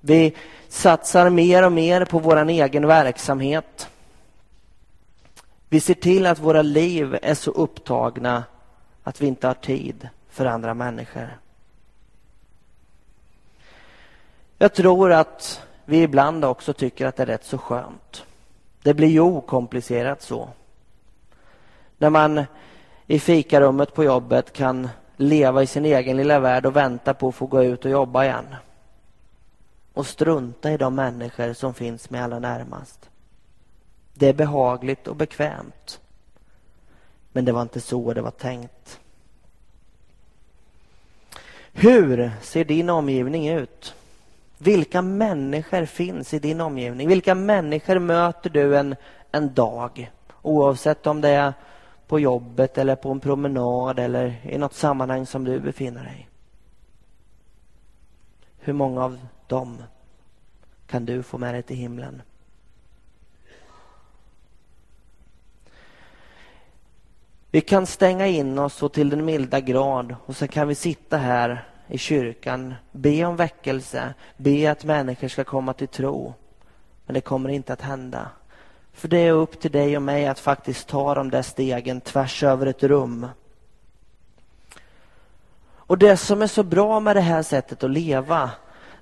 Vi satsar mer och mer på vår egen verksamhet. Vi ser till att våra liv är så upptagna att vi inte har tid för andra människor. Jag tror att vi ibland också tycker att det är rätt så skönt. Det blir ju okomplicerat så. När man i fikarummet på jobbet kan leva i sin egen lilla värld och vänta på att få gå ut och jobba igen. Och strunta i de människor som finns med allra närmast. Det är behagligt och bekvämt. Men det var inte så det var tänkt. Hur ser din omgivning ut? Vilka människor finns i din omgivning? Vilka människor möter du en, en dag? Oavsett om det är på jobbet eller på en promenad eller i något sammanhang som du befinner dig. Hur många av dem kan du få med dig till himlen? Vi kan stänga in oss så till den milda grad och så kan vi sitta här i kyrkan, be om väckelse, be att människor ska komma till tro. Men det kommer inte att hända. För det är upp till dig och mig att faktiskt ta de där stegen tvärs över ett rum. Och det som är så bra med det här sättet att leva,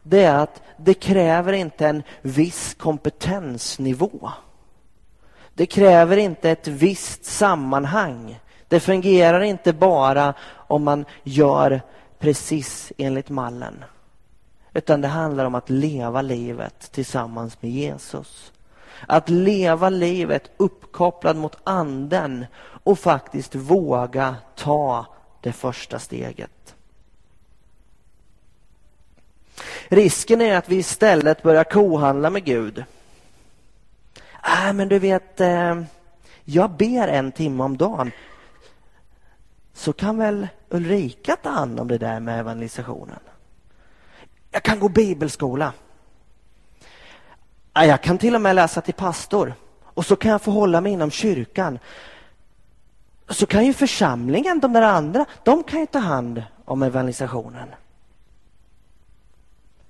det är att det kräver inte en viss kompetensnivå. Det kräver inte ett visst sammanhang. Det fungerar inte bara om man gör precis enligt mallen. Utan det handlar om att leva livet tillsammans med Jesus. Att leva livet uppkopplad mot anden och faktiskt våga ta det första steget. Risken är att vi istället börjar kohandla med Gud. Äh, men du vet, eh, jag ber en timme om dagen. Så kan väl Ulrika ta hand om det där med evangelisationen? Jag kan gå bibelskola. Jag kan till och med läsa till pastor. Och så kan jag få hålla mig inom kyrkan. Så kan ju församlingen, de där andra, de kan ju ta hand om evangelisationen.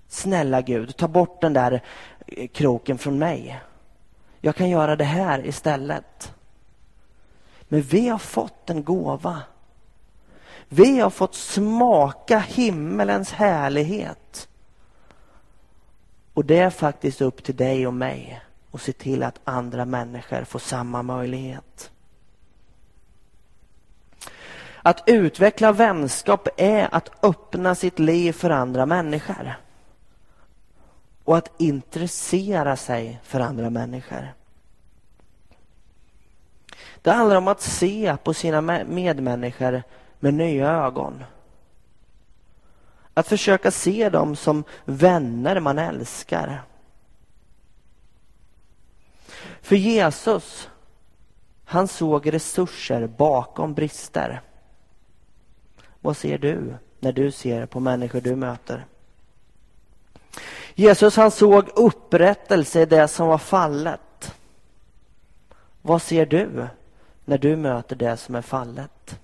Snälla Gud, ta bort den där eh, kroken från mig. Jag kan göra det här istället. Men vi har fått en gåva. Vi har fått smaka himmelens härlighet. Och det är faktiskt upp till dig och mig att se till att andra människor får samma möjlighet. Att utveckla vänskap är att öppna sitt liv för andra människor. Och att intressera sig för andra människor. Det handlar om att se på sina medmänniskor med nya ögon. Att försöka se dem som vänner man älskar. För Jesus, han såg resurser bakom brister. Vad ser du när du ser på människor du möter? Jesus han såg upprättelse i det som var fallet. Vad ser du när du möter det som är fallet?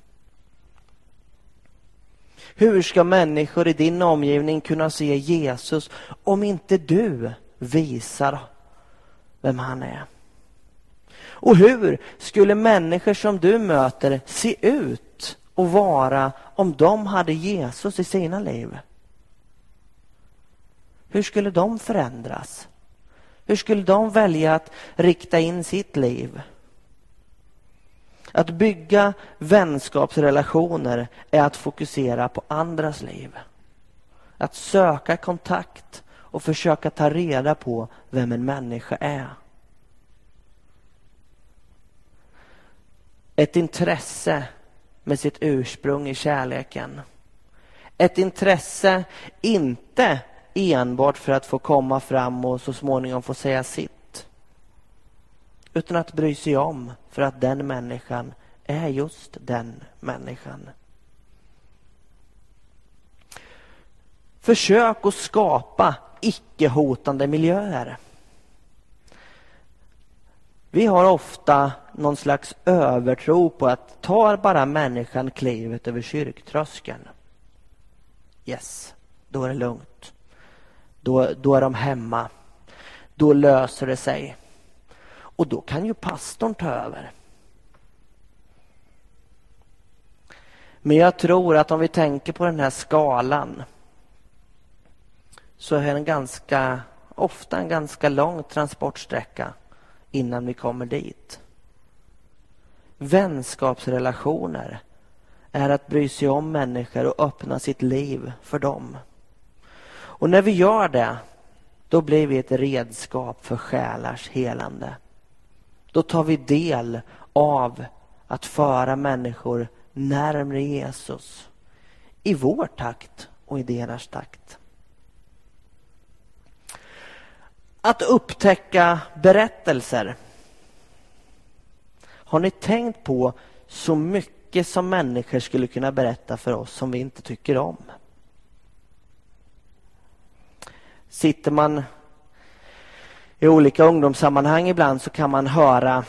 Hur ska människor i din omgivning kunna se Jesus om inte du visar vem han är? Och hur skulle människor som du möter se ut och vara om de hade Jesus i sina liv? Hur skulle de förändras? Hur skulle de välja att rikta in sitt liv? Att bygga vänskapsrelationer är att fokusera på andras liv. Att söka kontakt och försöka ta reda på vem en människa är. Ett intresse med sitt ursprung i kärleken. Ett intresse inte enbart för att få komma fram och så småningom få säga sitt. Utan att bry sig om för att den människan är just den människan. Försök att skapa icke-hotande miljöer. Vi har ofta någon slags övertro på att tar bara människan klivet över kyrktröskeln, yes, då är det lugnt. Då, då är de hemma. Då löser det sig. Och då kan ju pastorn ta över. Men jag tror att om vi tänker på den här skalan så är det ganska, ofta en ganska lång transportsträcka innan vi kommer dit. Vänskapsrelationer är att bry sig om människor och öppna sitt liv för dem. Och när vi gör det, då blir vi ett redskap för själars helande. Då tar vi del av att föra människor närmre Jesus i vår takt och i deras takt. Att upptäcka berättelser. Har ni tänkt på så mycket som människor skulle kunna berätta för oss som vi inte tycker om? Sitter man i olika ungdomssammanhang ibland så kan man höra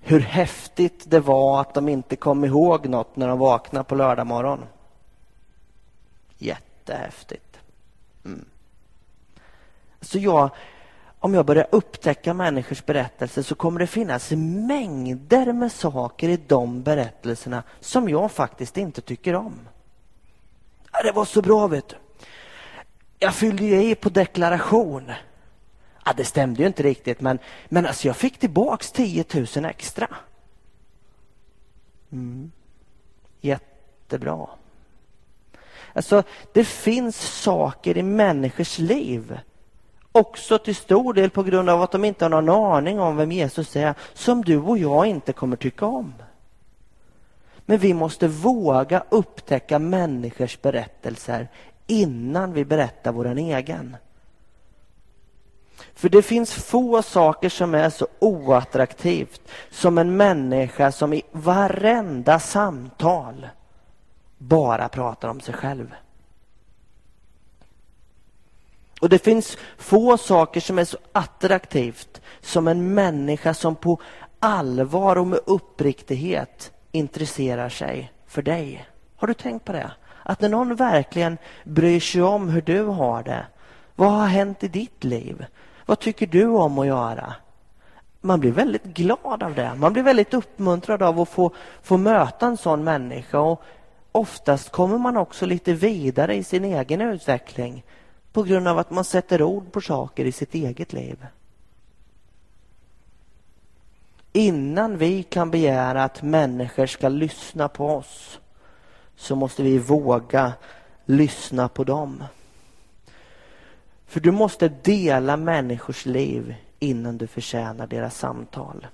hur häftigt det var att de inte kom ihåg något när de vaknade på lördag morgon. Jättehäftigt. Mm. Så jag, om jag börjar upptäcka människors berättelser så kommer det finnas mängder med saker i de berättelserna som jag faktiskt inte tycker om. Det var så bra, vet du. Jag fyllde ju i på deklaration. Ja, det stämde ju inte riktigt, men, men alltså jag fick tillbaks 10 000 extra. Mm. Jättebra. Alltså, det finns saker i människors liv också till stor del på grund av att de inte har någon aning om vem Jesus är, som du och jag inte kommer tycka om. Men vi måste våga upptäcka människors berättelser innan vi berättar vår egen. För det finns få saker som är så oattraktivt som en människa som i varenda samtal bara pratar om sig själv. Och det finns få saker som är så attraktivt som en människa som på allvar och med uppriktighet intresserar sig för dig. Har du tänkt på det? Att när någon verkligen bryr sig om hur du har det. Vad har hänt i ditt liv? Vad tycker du om att göra? Man blir väldigt glad av det. Man blir väldigt uppmuntrad av att få, få möta en sån människa. Och oftast kommer man också lite vidare i sin egen utveckling på grund av att man sätter ord på saker i sitt eget liv. Innan vi kan begära att människor ska lyssna på oss så måste vi våga lyssna på dem. För du måste dela människors liv innan du förtjänar deras samtal.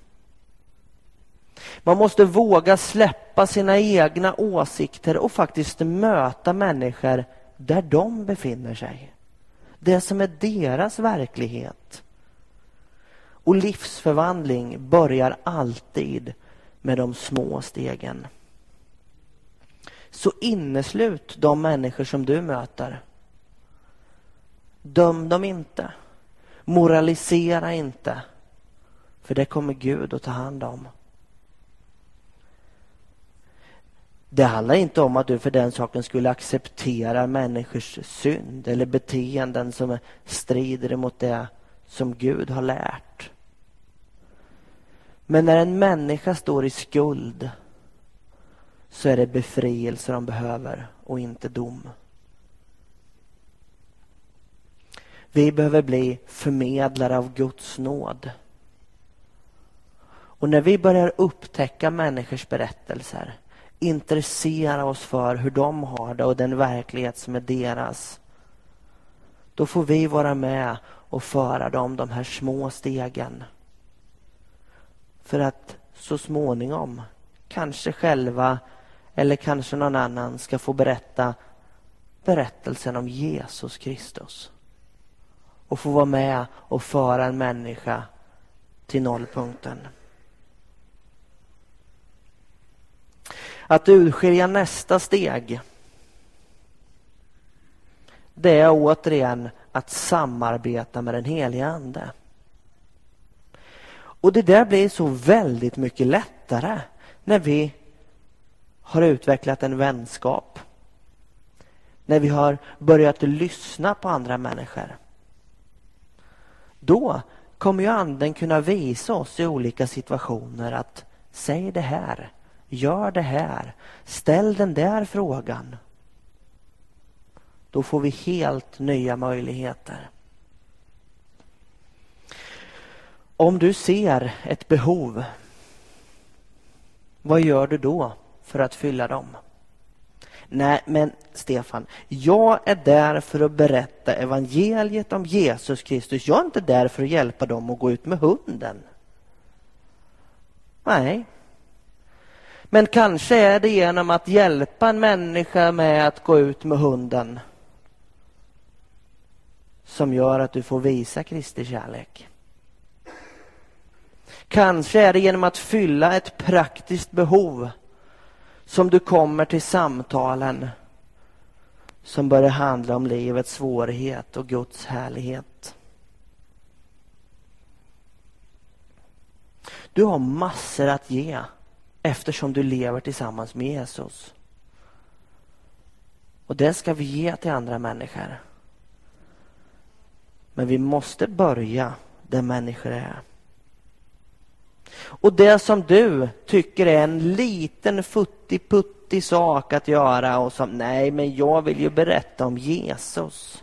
Man måste våga släppa sina egna åsikter och faktiskt möta människor där de befinner sig. Det som är deras verklighet. Och livsförvandling börjar alltid med de små stegen. Så inneslut de människor som du möter. Döm dem inte. Moralisera inte. För det kommer Gud att ta hand om. Det handlar inte om att du för den saken skulle acceptera människors synd eller beteenden som strider mot det som Gud har lärt. Men när en människa står i skuld så är det befrielse de behöver och inte dom. Vi behöver bli förmedlare av Guds nåd. Och när vi börjar upptäcka människors berättelser, intressera oss för hur de har det och den verklighet som är deras, då får vi vara med och föra dem de här små stegen. För att så småningom, kanske själva eller kanske någon annan ska få berätta berättelsen om Jesus Kristus och få vara med och föra en människa till nollpunkten. Att urskilja nästa steg det är återigen att samarbeta med den heliga Ande. Och det där blir så väldigt mycket lättare när vi har utvecklat en vänskap. När vi har börjat lyssna på andra människor. Då kommer ju anden kunna visa oss i olika situationer att säg det här, gör det här, ställ den där frågan. Då får vi helt nya möjligheter. Om du ser ett behov, vad gör du då för att fylla dem? Nej, men Stefan, jag är där för att berätta evangeliet om Jesus Kristus. Jag är inte där för att hjälpa dem att gå ut med hunden. Nej. Men kanske är det genom att hjälpa en människa med att gå ut med hunden som gör att du får visa Kristi kärlek. Kanske är det genom att fylla ett praktiskt behov som du kommer till samtalen som börjar handla om livets svårighet och Guds härlighet. Du har massor att ge eftersom du lever tillsammans med Jesus. Och det ska vi ge till andra människor. Men vi måste börja där människor är. Och det som du tycker är en liten futtig sak att göra och som nej, men jag vill ju berätta om Jesus.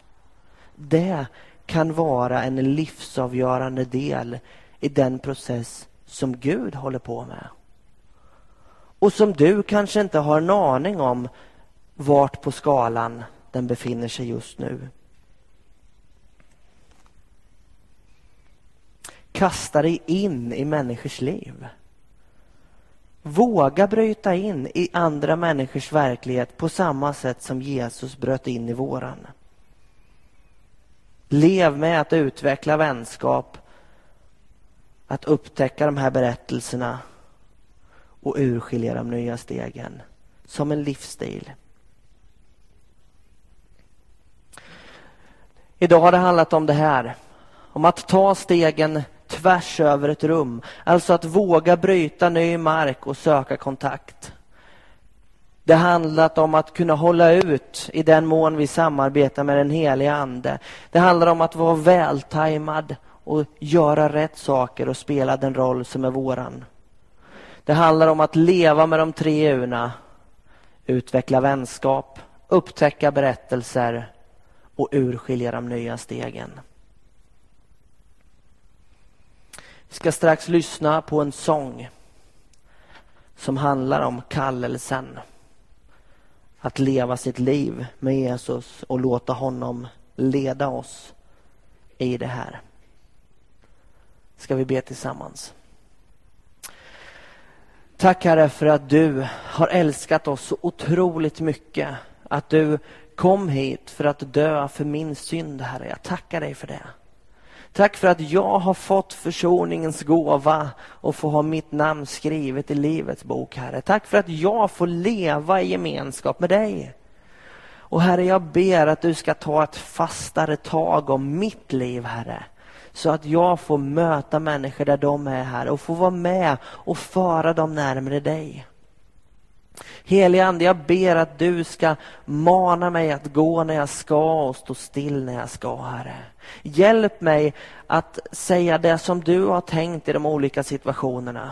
Det kan vara en livsavgörande del i den process som Gud håller på med. Och som du kanske inte har en aning om vart på skalan den befinner sig just nu. Kasta dig in i människors liv. Våga bryta in i andra människors verklighet på samma sätt som Jesus bröt in i våran. Lev med att utveckla vänskap, att upptäcka de här berättelserna och urskilja de nya stegen som en livsstil. Idag har det handlat om det här, om att ta stegen tvärs över ett rum. Alltså att våga bryta ny mark och söka kontakt. Det handlat om att kunna hålla ut i den mån vi samarbetar med den heliga Ande. Det handlar om att vara vältajmad och göra rätt saker och spela den roll som är våran. Det handlar om att leva med de tre urna, utveckla vänskap, upptäcka berättelser och urskilja de nya stegen. Vi ska strax lyssna på en sång som handlar om kallelsen att leva sitt liv med Jesus och låta honom leda oss i det här. Ska vi be tillsammans. Tack Herre för att du har älskat oss så otroligt mycket. Att du kom hit för att dö för min synd, Herre. Jag tackar dig för det. Tack för att jag har fått försoningens gåva och får ha mitt namn skrivet i Livets bok, Herre. Tack för att jag får leva i gemenskap med dig. Och Herre, jag ber att du ska ta ett fastare tag om mitt liv, Herre. Så att jag får möta människor där de är, här och få vara med och föra dem närmare dig. Helige Ande, jag ber att du ska mana mig att gå när jag ska och stå still när jag ska, Herre. Hjälp mig att säga det som du har tänkt i de olika situationerna.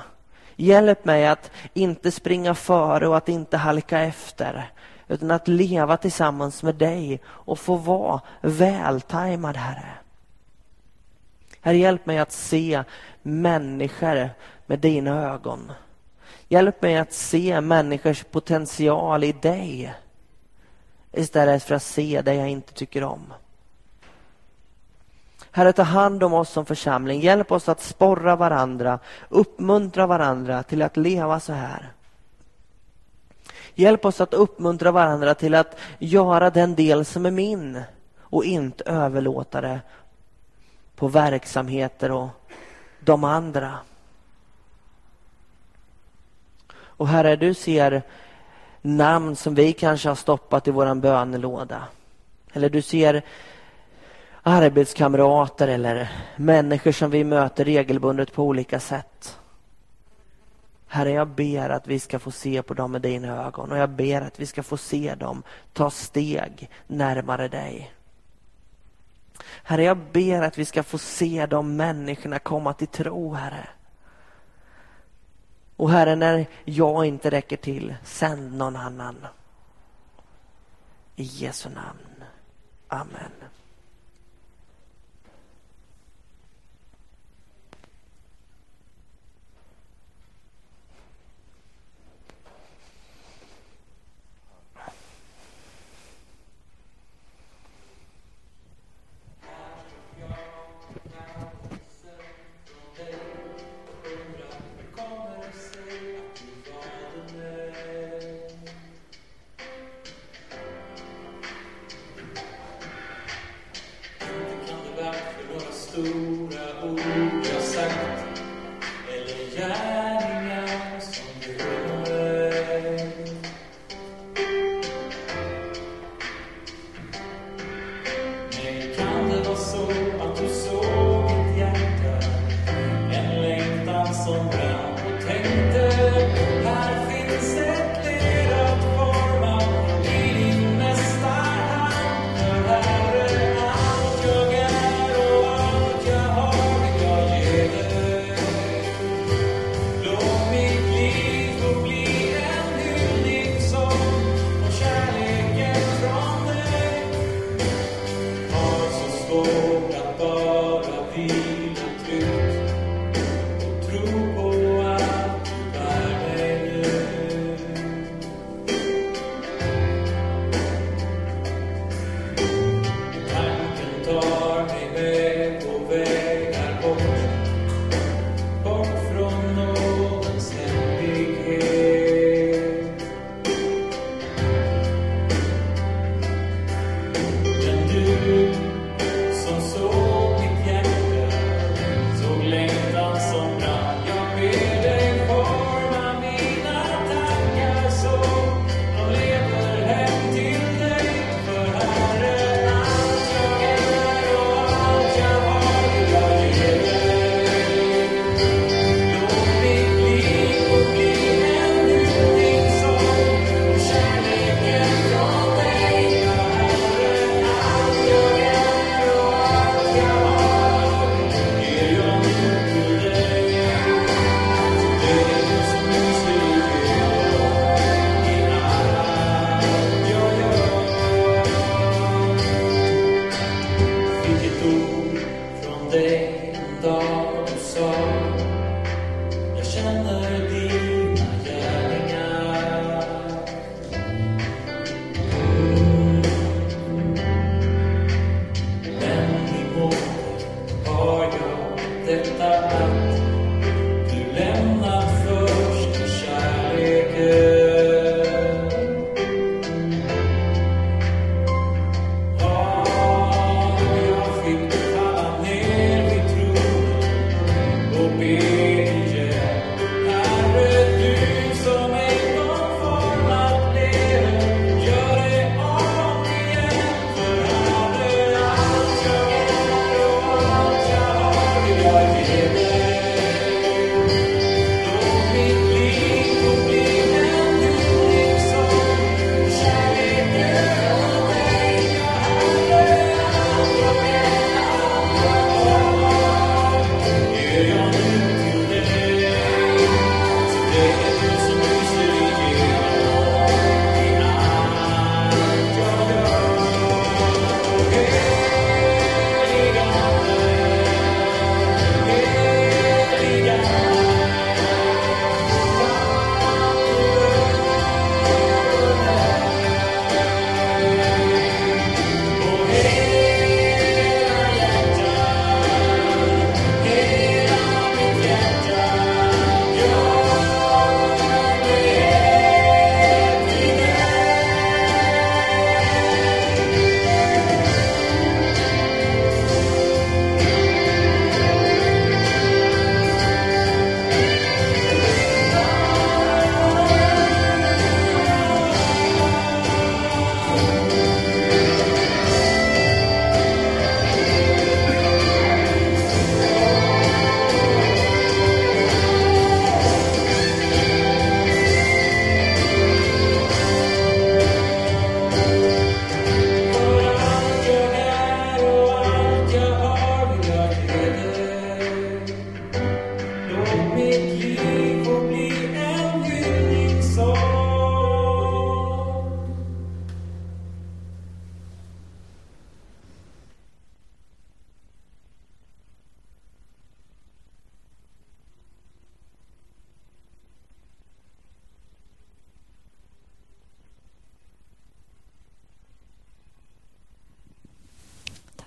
Hjälp mig att inte springa före och att inte halka efter utan att leva tillsammans med dig och få vara vältajmad, Herre. Herre, hjälp mig att se människor med dina ögon. Hjälp mig att se människors potential i dig istället för att se det jag inte tycker om. Herre, ta hand om oss som församling. Hjälp oss att sporra varandra, uppmuntra varandra till att leva så här. Hjälp oss att uppmuntra varandra till att göra den del som är min och inte överlåta det på verksamheter och de andra. Och Herre, du ser namn som vi kanske har stoppat i vår bönelåda. Eller du ser arbetskamrater eller människor som vi möter regelbundet på olika sätt. Herre, jag ber att vi ska få se på dem med dina ögon och jag ber att vi ska få se dem ta steg närmare dig. Herre, jag ber att vi ska få se de människorna komma till tro, Herre. Och Herre, när jag inte räcker till, sänd någon annan. I Jesu namn. Amen. För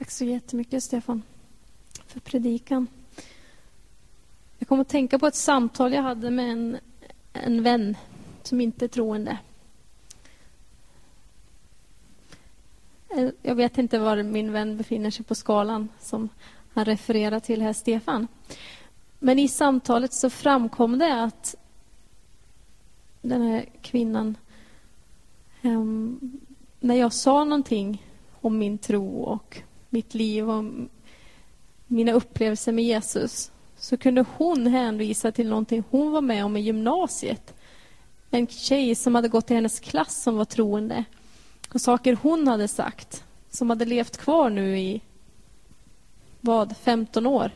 Tack så jättemycket, Stefan, för predikan. Jag kom att tänka på ett samtal jag hade med en, en vän som inte är troende. Jag vet inte var min vän befinner sig på skalan som han refererar till här, Stefan. Men i samtalet så framkom det att den här kvinnan... Ehm, när jag sa någonting om min tro och mitt liv och mina upplevelser med Jesus så kunde hon hänvisa till någonting hon var med om i gymnasiet. En tjej som hade gått i hennes klass som var troende. Och saker hon hade sagt som hade levt kvar nu i vad, 15 år.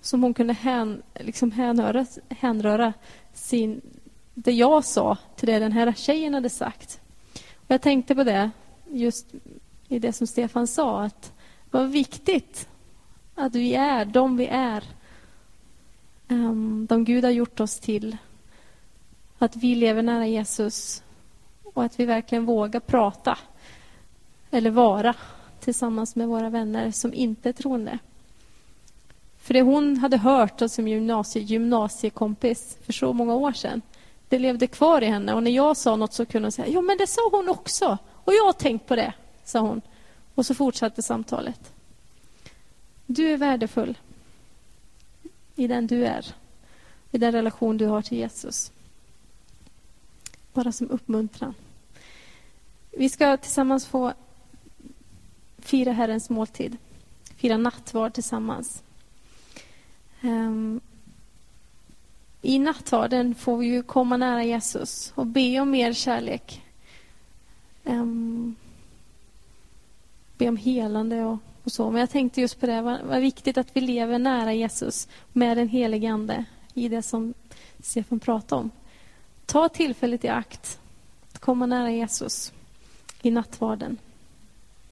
Som hon kunde hän, liksom hänröra, hänröra sin, det jag sa till det den här tjejen hade sagt. Och jag tänkte på det just i det som Stefan sa att det var viktigt att vi är de vi är. Um, de Gud har gjort oss till. Att vi lever nära Jesus och att vi verkligen vågar prata eller vara tillsammans med våra vänner som inte är troende. För det hon hade hört som gymnasie, gymnasiekompis för så många år sedan, det levde kvar i henne. Och när jag sa något så kunde hon säga, ja men det sa hon också. Och jag har tänkt på det, sa hon. Och så fortsatte samtalet. Du är värdefull i den du är, i den relation du har till Jesus. Bara som uppmuntran. Vi ska tillsammans få fira Herrens måltid, fira nattvard tillsammans. Ehm, I nattvarden får vi ju komma nära Jesus och be om mer kärlek. Ehm, be om helande och, och så. Men jag tänkte just på det, vad, vad viktigt att vi lever nära Jesus med den helige Ande i det som Stefan pratade om. Ta tillfället i akt att komma nära Jesus i nattvarden.